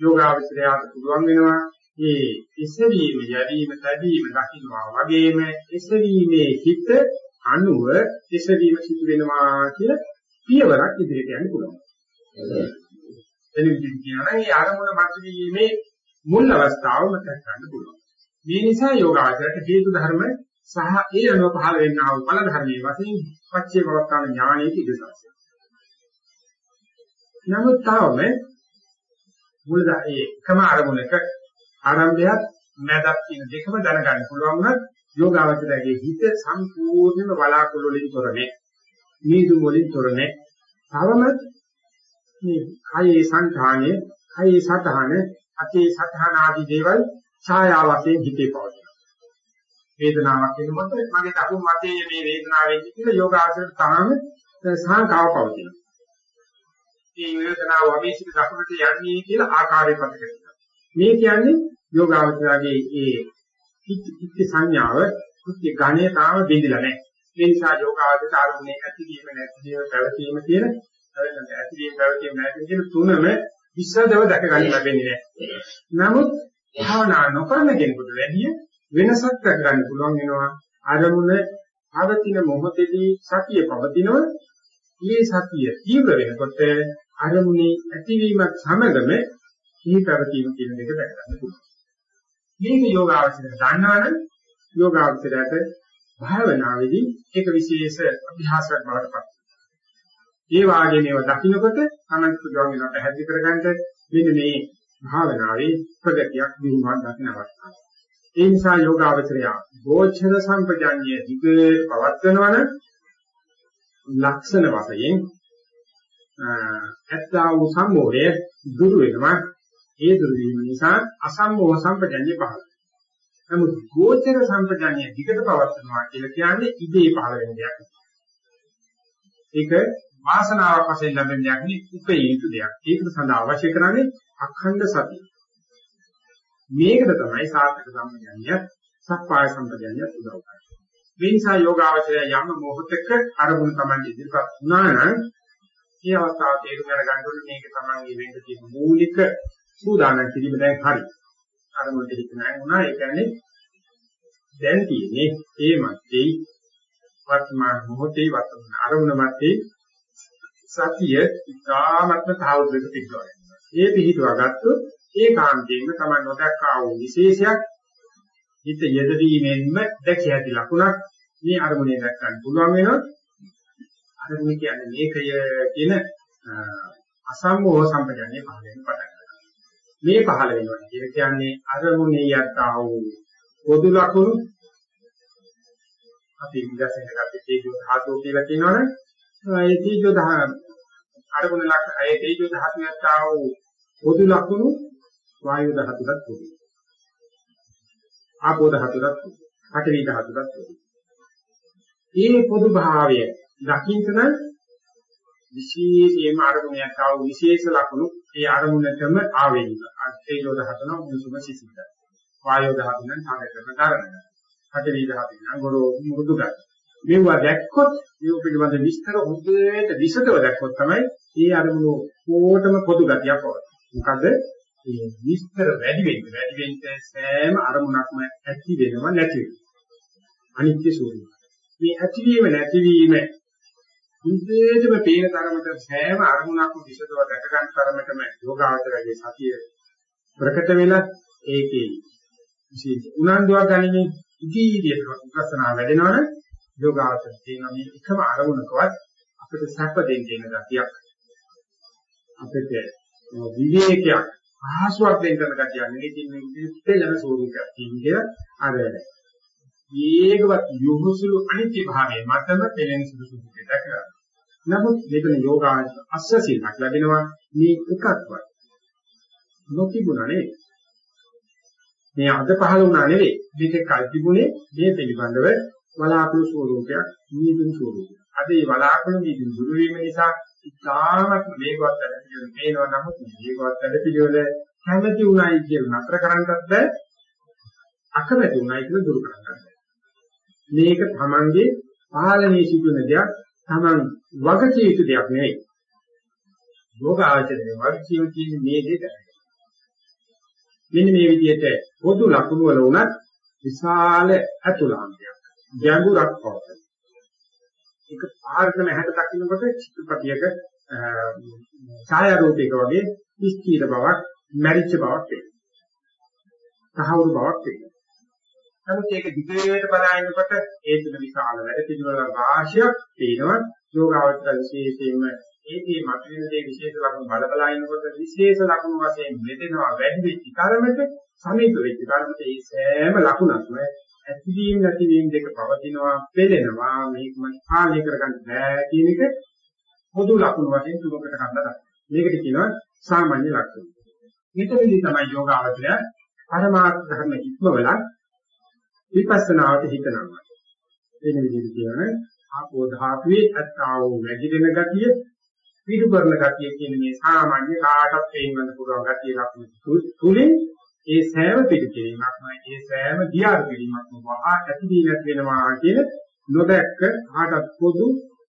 යෝගාවචරයට පුළුවන් වෙනවා මේ එසවීම යැවීම තැබීම දකින්නවා වගේම එසවීමේ හිත අනුව එසවීම සිදු වෙනවා කියලා පියවරක් ඉදිරියට යන්න පුළුවන්. එනි විදිහට කියනවා මේ ආරමුණ මතුවීමේ මුල් අවස්ථාව මතක් ගන්න පුළුවන්. මේ නිසා යෝගාචරයට හේතු ධර්ම සහ ඒ අනුව පහළ වෙන්නා වූ ඵල ධර්මයේ වශයෙන් පච්චේ පවත්තාන ඥානයේ ඉදසාරය. නමුත් තාම මුලද ඒ එකම අරමුණක ආරම්භයත් මැදක් කියන දෙකම දැනගන්න පුළුවන් වුණත් යෝගාවචරයේ හිත සම්පූර්ණයෙන්ම බලාකුළු වලින් තොර නැහැ. නීදු වලින් තොර නැහැ. තවම මේ කයේ සංඛාණය, කයේ සතහන, අතේ සතහන ආදී දේවල් ඡායා වශයෙන් හිතේ පවතිනවා. වේදනාවක් එනකොට මගේ දකුණු මතයේ මේ වේදනාවෙන් කියලා යෝගාචරයට තාම සංඛාව පවතිනවා. මේ වේදනාව වමේ සිට දකුණට යන්නේ කියලා ආකාරය පදක තියෙනවා. මේ කියන්නේ යෝගාවචරයේ ඒ චිත්ත සංඥාව කුත්‍ය ඝණය තාම බෙදලා නැහැ. ඒ නිසා යෝගාවචරයට ආරම්භනේ ඇතිවීම නැතිවීම පැවතීම කියන ඇතිවීම පැවතීම නැතිවීම කියන තුනම විශ්සදව දැක ගන්න ලැබෙන්නේ නැහැ. නමුත් භාවනා නොකරන කෙනෙකුට වැඩිය වෙනසක් කරගන්න පුළුවන් වෙනවා. අරමුණ පවතින මොහොතේදී සතිය පවතිනවා. මේ සතිය තීව්‍ර වෙනකොට අරමුණේ ඇතිවීමත් සමගම සිහි පැවතීම කියන දෙක දැක ගන්න පුළුවන්. මේක යෝගාවචරය දන්නවනම් යෝගාවචරයට භාවනාවේදී ඒක විශේෂ අභ්‍යාසයක් බවට පත් වෙනවා. ඒ වාගේ මේවා දකින්නකොට අනන්ත පුදුම වෙනවා පැහැදිලි කරගන්න මෙන්න මේ භාවනාවේ ප්‍රගතියක් දිනුවක් දකින්න අවස්ථාවක්. ඒ නිසා යෝගාවචරය ගෝචර සම්පජාඤ්ඤය දිගට පවත්වනවන ලක්ෂණ වශයෙන් ඇත්තා වූ සම්මෝහය දුරු වෙනවා. ඒ දුරු වීම නිසා අසම්මෝහ සම්පජාඤ්ඤය පහළ වෙනවා. නමුත් ගෝචර සම්පජාඤ්ඤය දිගට පවත්වනවා කියලා කියන්නේ ඉබේ පහළ වෙන දෙයක්. ඒක වාසනාවක් වශයෙන් ලැබෙන දෙයක් නෙවෙයි උපේයුතු දෙයක්. ඒකට සඳහා අවශ්‍ය කරන්නේ අඛණ්ඩ සතිය. මේකට තමයි සාර්ථක සම්පජාඤ්ඤය, සප්පාය සම්පජාඤ්ඤය උදව් කරන්නේ. මේ නිසා යෝගාවචරය යම් මොහොතක අරමුණු Taman ඉදිරිපත් වුණා නම් මේ අවස්ථාව තේරුම් ගන්න ඕනේ මේක Tamanගේ වෙන්න තියෙන මූලික සූදානම් කිරීම දැන් හරි. අරමුණට හිත නැහැ වුණා ඒ කියන්නේ දැන් තියෙන්නේ ඒ මැත්තේ වර්තමාන මොහොතේ වර්තමාන අරමුණ මැත්තේ සතිය ඉතාමත්ම තාවුද්දක පිටවනවා. ඒ පිළිතුරා ගත්තොත් ඒ කාන්තේම තමයි නොදක්කා වූ විශේෂයක් හිත යෙදවීමෙන්ම දැකිය හැකි ලකුණක් මේ අරමුණේ දැක්කන්න පුළුවන් වෙනවා. අරමුණ කියන්නේ මේකය කියන අසම්මෝහ සම්පජන්‍ය පහළ වෙන පටන් ගන්නවා. මේ පහළ වෙනවා කියන්නේ අරමුණේ යත්තා වූ පොදු ලකුණු අපි විගසෙන් ගත්තේ තේජෝ ධාතුව කියලා කියනවනේ. ඒ තේජෝ දහ අරමුණ ලක්ෂ ඒ තේජෝ ධාතුව යත්තා වූ පොදු ලකුණු වායු ධාතුවත් පොදුයි. ආපෝ ධාතුවත් පොදුයි. පඨවි ධාතුවත් පොදුයි. මේ පොදු භාවය දකින්න විශේෂයෙන්ම අරමුණක් ආව විශේෂ ලක්ෂණ ඒ අරමුණටම ආවේනික. තේජෝ ධාතුන මුසුම සිසිත. වායෝ ධාතුන සංගතන කරන. පඨවි ධාතුන ගොරෝ මෘදු ගන්න. මේවා දැක්කොත් මේ පිළිබඳ විස්තර හොඳට විසදව දැක්කොත් තමයි මේ අරමුණු කොටම පොදු ගතියක් වගේ. මොකද මේ විස්තර වැඩි වෙන්න වැඩි වෙන්න සෑම අරමුණක්ම ඇති වෙනව නැති වෙනවා. අනිත්‍ය ස්වરૂපය. මේ ඇතිවීම නැතිවීම විශේෂම පේන තරමට සෑම අරමුණක්ම විසදව දැක ගන්න තරමටම යෝගාවචරයේ සතිය ප්‍රකට වෙලා ඒකේ විශේෂ උනන්දුවක් ගනිමින් ඉදිරියට විපස්සනා වැඩෙනවනේ යෝගාවචර තියෙන මේ එකම අරමුණකවත් අපිට සැප දෙන්න දෙන ගතියක්. අපිට විවේකයක් ආස්වාද දෙන්න ගතියක් නෙවෙයි. කියන්නේ ඉතින් යන ස්වරූපයක් කියන්නේ අර වේගවත් යොහුසුළු අනිත්‍ය භාවයේ මතම පෙළෙන සුදු සුදු දෙයක් නමුත් මෙතන යෝගාංශ අස්සසිලක් ලැබෙනවා. මේ එකක්වත් නොතිබුණා නෙවෙයි. මේ අද පහළ වුණා නෙවෙයි. මේක කල් තිබුණේ මේ පිළිබඳව වලාකුළු ස්වරූපයක් නීදුන් ස්වරූපයක්. අද මේ වලාකුළු නීදුන් දුරු වීම නිසා ඉතාමත් වේගවත් වැඩ පිළිවෙල පේනවා. නමුත් මේ වේගවත් වැඩ පිළිවෙල කැමැති උනායි කියලා නතර කරන්නත් බෑ. අකමැති උනායි කියලා දුරු කරන්නත් බෑ. මේක තමන්ගේ පාලනයේ සිදුවෙන දෙයක් තමන් වගකිය යුතු දෙයක් නෙවෙයි යෝග ආචරණය වගකිය යුතු මේ දෙක මෙන්න මේ විදිහට පොදු ලකුණු වල උනත් විශාල අතුලාන්තයක් ගැඹුරක් පවතී ඒක පාරකම හැට දකින්නකොට චිත්තපතියක ඡායාරූපයක වගේ ස්ථීර බවක්, මැරිච්ච බවක් එනවා. තහවුරු බවක් එනවා. නමුත් ඒක දිගට බලනකොට ඒ තුන විශාල වැඩ පිළිවෙල රාශියක් තියෙනවා. යෝගාවචර විශේෂයෙන්ම ඒකේ මතුවෙන දේ විශේෂ ලක්ෂණ බල බල ඉන්නකොට විශේෂ ලක්ෂණ වශයෙන් මෙතනවා වැඩි වෙච්ච තරමට සමීප වෙච්ච තරමට ඒ සෑම ලකුණක්ම ඇතිවීම නැතිවීම දෙක පවතිනවා පෙළෙනවා මේකම පාලනය කරගන්න බෑ කියන එක පොදු ලක්ෂණ වශයෙන් තුනකට ගන්නවා. මේකට කියනවා සාමාන්‍ය ලක්ෂණ. මෙතනදී තමයි යෝගාවචරය පරමාර්ථ ධර්ම ඉක්මවල විපස්සනාවට හිතනවා. වෙන විදිහට කියනවනේ ආපෝ ධාතුවේ අත්තාවෝ වැඩිදෙන ගතිය පිටු කරන ගතිය කියන මේ සාමාන්‍ය කාටත් තේරුම් පුළුවන් ගතිය ලක්ෂණ තුලින් ඒ සෑම පිටු කිරීමක්ම ඒ සෑම දියාරු කිරීමක්ම වහා ඇතිදී නැති වෙනවා කියන නොදැක්ක කාටත් පොදු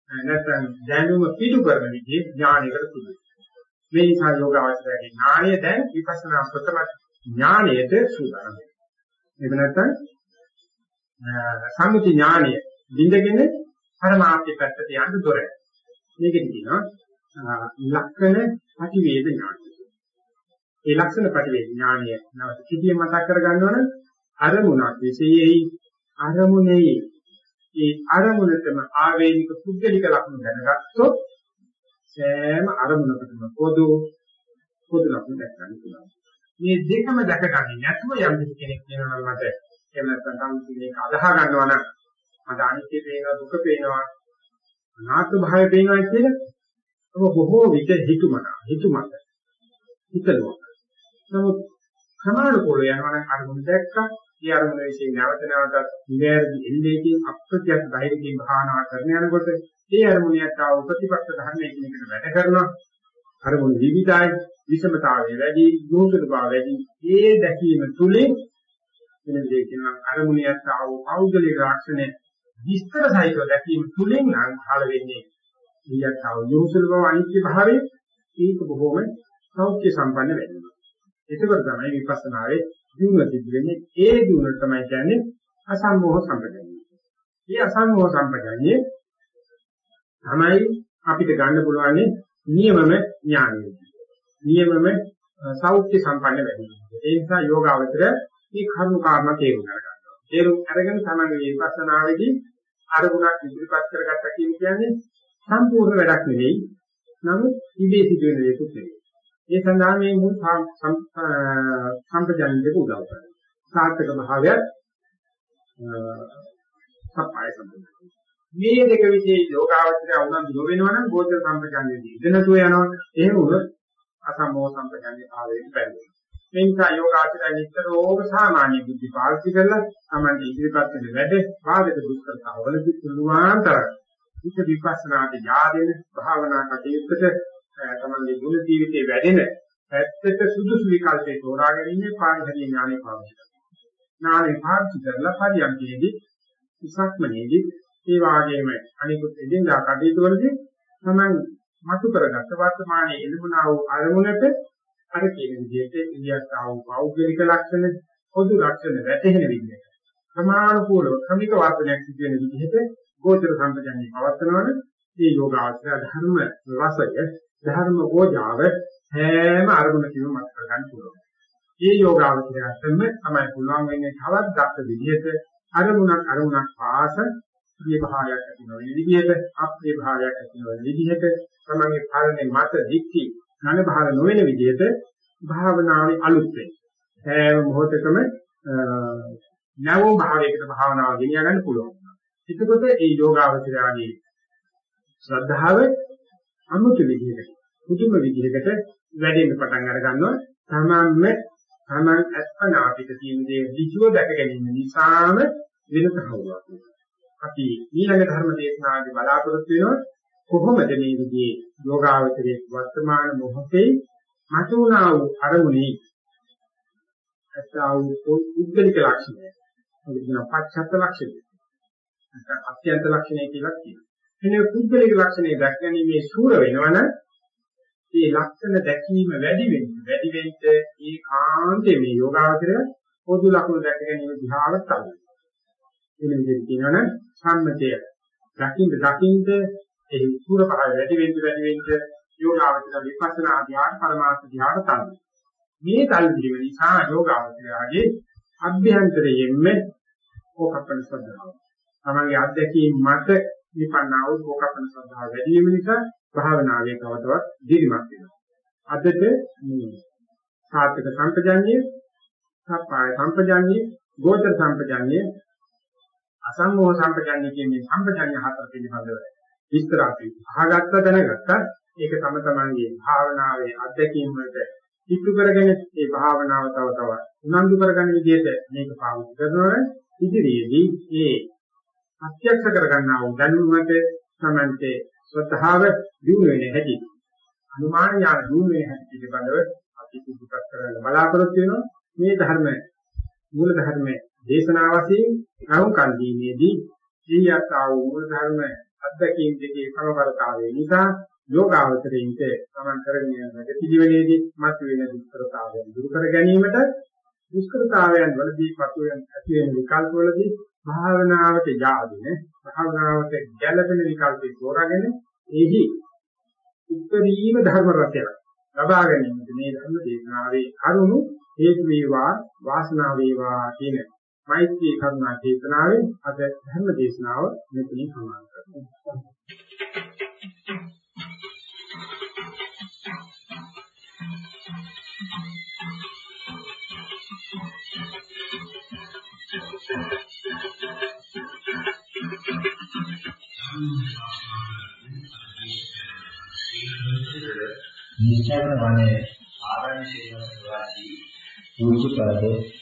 නැත්නම් දැනුම පිටු කරන විදිහේ ඥානයකට සුදුයි. මේ නිසා යෝගාවචරයේ ඥානය දැන් විපස්සනා ප්‍රථම ඥානයට සූදානම් වෙනවා. එහෙම නැත්නම් සම්මුති ඥානය බින්දගෙන පරමාර්ථය පැත්තට යන්න දොර. මේකෙන් කියනවා ලක්ෂණ ප්‍රතිවේද ඥානය. ඒ ලක්ෂණ ප්‍රතිවේද ඥානය නැවත කිදිය මතක් කරගන්නවනම් අරමුණක් විශේෂයි අරමුණේ ඒ අරමුණටම ආවේනික පුද්ගලික ලක්ෂණ දැනගත්තොත් සෑම අරමුණකටම පොදු පොදු ලක්ෂණ දැක ගන්න පුළුවන්. මේ දෙකම දැකගන්නේ නැතුව යම් කෙනෙක් කියනවා නම් මට එහෙම නැත්නම් සම්පූර්ණ එක අදහ ගන්නවා නම් මට අනිත්‍ය පේනවා දුක පේනවා අනාත්ම භාවය පේනවා කියලා ඔබ බොහෝ විට හිතුමන හිතුමත හිතනවා. නමුත් සමානුකූල යනවා නම් අරමුණ දැක්කා ඒ අරමුණ વિશે නැවත නැවතත් නිවැරදි එල්ලේකින් අප්‍රත්‍යක්ෂ ධෛර්යයෙන් භාවනා කරන යනකොට ඒ අරමුණියට ආව ප්‍රතිපක්ෂ ධර්මයේ කෙනෙකුට වැඩ කරනවා අරමුණ විවිධයි විෂමතාවය වැඩි දුරුසුළු බව වැඩි ඒ දැකීම තුලින් වෙන දෙයක් කියනවා අරමුණියට ආව පෞද්ගලික ලක්ෂණ විස්තර සහිතව දැකීම තුලින් නම් පහළ වෙන්නේ ඊයත් ආව දුරුසුළු බව අනිත්‍ය භාවයේ ඒක බොහොම සෞඛ්‍ය සම්පන්න වෙනවා එතකොට තමයි විපස්සනාවේ දියුණුව සිද්ධ වෙන්නේ ඒ දියුණුව තමයි කියන්නේ අසම්මෝහ සම්පජඤ්ඤය. මේ අසම්මෝහ සම්පජඤ්ඤය තමයි අපිට ගන්න පුළුවන් නියමම ඥානය. නියමම සෞඛ්‍ය සම්පන්න වෙන්නේ. ඒ නිසා යෝගාවචර මේ කරුණු කාරණා තේරුම් ගන්නවා. තේරුම් අරගෙන තමයි විපස්සනාවේදී අරමුණක් ඉදිරිපත් කරගත්තා කියන්නේ සම්පූර්ණ වැඩක් නෙවෙයි. නමුත් ඉබේ සිදුවෙන දෙයක් නෙවෙයි. ඒ සඳහා මේ මුල් සම්පජාන දෙක උදව් කරනවා. සාර්ථක භාවයත් සප්පාය සම්පූර්ණ. මේ දෙක විශේෂ යෝගාවචරය උනන්දු නොවෙනවනම් ගෝචර සම්පජානයේදී ඉඳනතුව යනවා. එහෙම වුණොත් අසම්මෝහ සම්පජානයේ භාවයෙන් පැහැදිලි. මේ නිසා යෝගාචරය නිතරම සාමාන්‍ය බුද්ධි පාවිච්චි කරලා තමයි ඉදිරිපත් වෙන වැඩ බාධක දුෂ්කරතාවලදී පුළුවන් තරම් හිත විපස්සනාට යාදෙන භාවනා කටයුත්තට තමන්ගේ ගුණ ජීවිතේ වැඩෙන පැත්තට සුදුසු විකල්පේ තෝරා ගැනීම පාරිහරිය ඥානෙ පාවිච්චි කරනවා. ඥානෙ පාවිච්චි කරලා පරියන්කේදී ඉසක්මනේදී ඒ වාගේම අනිකුත් එදිනදා කටයුතු වලදී තමන් මතු කරගත්ත වර්තමානයේ එළඹුණා වූ අරමුණට අර කියන විදිහට ඉලියක් ආ වූ පෞද්ගලික ලක්ෂණ පොදු ලක්ෂණ වැටහෙන විදිහට සමානුකූලව ක්‍රමික වර්ධනයක් සිදු වෙන විදිහට ගෝචර සම්පජන්‍ය පවත්වනවනේ මේ යෝගාචර ධර්ම රසය ධර්ම ඕජාව හැම අරමුණකින්ම මත කරගන්න පුළුවන්. මේ යෝගාවචරයටම තමයි පුළුවන් වෙන්නේ තවත් දක්ෂ විදිහට අරමුණක් අරමුණක් පාස ප්‍රිය භාවයක් ඇති නොවන විදිහට අප්‍රිය භාවයක් ඇති නොවන විදිහට තමන්ගේ පාරණේ මත දික්ටි ඝන භාව නොවන විදිහට භාවනාවේ අලුත් වෙයි. හැම මොහොතකම නවෝ භාවයකට භාවනාව ගෙනිය ගන්න පුළුවන්. එතකොට ඒ යෝගාවචරයාගේ ශ්‍රද්ධාව අමුතු විදිහකට පුදුම විදිහකට වැඩෙන්න පටන් අර ගන්නවා තමන්ම තමන් අත්පනා පිට තියෙන දේ විචුව දැක ගැනීම නිසාම වෙනස හවුවක් අපි ඊළඟ ධර්ම දේශනාවේදී බලාපොරොත්තු වෙනවා කොහොමද මේ විදිහේ යෝගාවචරයේ වර්තමාන මොහොතේ මතුණා වූ අරමුණේ? අත්තා වූ උද්ගලික ලක්ෂණය. කියන පච්චත්ත ලක්ෂණය. නැත්නම් අත්‍යන්ත ලක්ෂණය කියලා කියනවා. එනේ පුද්ගලික ලක්ෂණේ දැක්ගැනීමේ සූර වෙනවනම් මේ ලක්ෂණ දැකීම වැඩි වෙන්න වැඩි වෙන්න ඒ කාන්තේ මේ යෝගාවචරය පොදු ලක්ෂණ දැක ගැනීම දිහාවට තමයි. එන විදිහට කියනවනම් සම්මතය. දකින්න දකින්න ඒ සූර පහය වැඩි වෙන්න වැඩි වෙන්න යෝගාවචර විපස්සනා ආධ්‍යාන පරමාර්ථ ධ්‍යාන තමයි. මේ කල්පිරීම නිසා යෝගාවචරයගේ අභ්‍යන්තරයෙන්ම කෝකප්පන ශ්‍රද්ධාව. තමන්ගේ අත්දැකීම් මත විපන්නා වූ කෝකප්පන ශ්‍රද්ධාව වැඩි වීම නිසා භාවනාවේ කවදවත් දිරිමත් වෙනවා. අදට මේ සාත්‍යක සම්පජඤ්ඤය, සප්පාය සම්පජඤ්ඤය, ගෝචර සම්පජඤ්ඤය, අසම්මෝහ සම්පජඤ්ඤය කියන මේ සම්පජඤ්ඤ හතර පිළිබඳව විස්තර අපි අහගත්ත දැනගත්තා. ඒක තම තමන්ගේ භාවනාවේ අත්දැකීම් වලට ඉතු කරගෙන ඒ භාවනාව තව තව උනන්දු කරගන්න විදිහට මේක පාවිච්චි කරනවනේ ඉදිරියේදී මේ අත්‍යක්ෂ කරගන්නා වූ දැනුමට සමන්තේ ස්වතහාව දිනු වෙන හැටි. අනුමාන ඥාන දිනු වෙන හැටි පිළිබඳව අපි සුදුපත් කරන්න බලාපොරොත්තු වෙනවා. මේ ධර්ම මූල ධර්ම දේශනා වශයෙන් අනුකම් දීමේදී ඊයත් ආ වූ මූල ධර්ම අධ්‍යක්ීම් දෙකේ සමබරතාවය නිසා යෝගාවචරයින්ට සමන් කරගෙන යන වැඩ පිළිවෙලේදී මතුවෙන දුෂ්කරතාවයන් දුරු කර ගැනීමට දුෂ්කරතාවයන් වලදී මතුවෙන ඇති වෙන විකල්ප වලදී භාවනාවට යාදින භාවනාවට ගැළපෙන විකල්පේ තෝරාගෙන එහි උත්තරීම ධර්ම රසයක් ලබා ගැනීමට මේ ධර්ම දේශනාවේ කරුණු හේතු වේවා වාසනාව වේවා කියන මෛත්‍රී කරුණා චේතනාවෙන් අද ධර්ම දේශනාව මෙතනින් සමාප්ත කරනවා. නිශ්චල වනයේ ආරණ්‍ය සේවක වාසී පූජ්‍යපද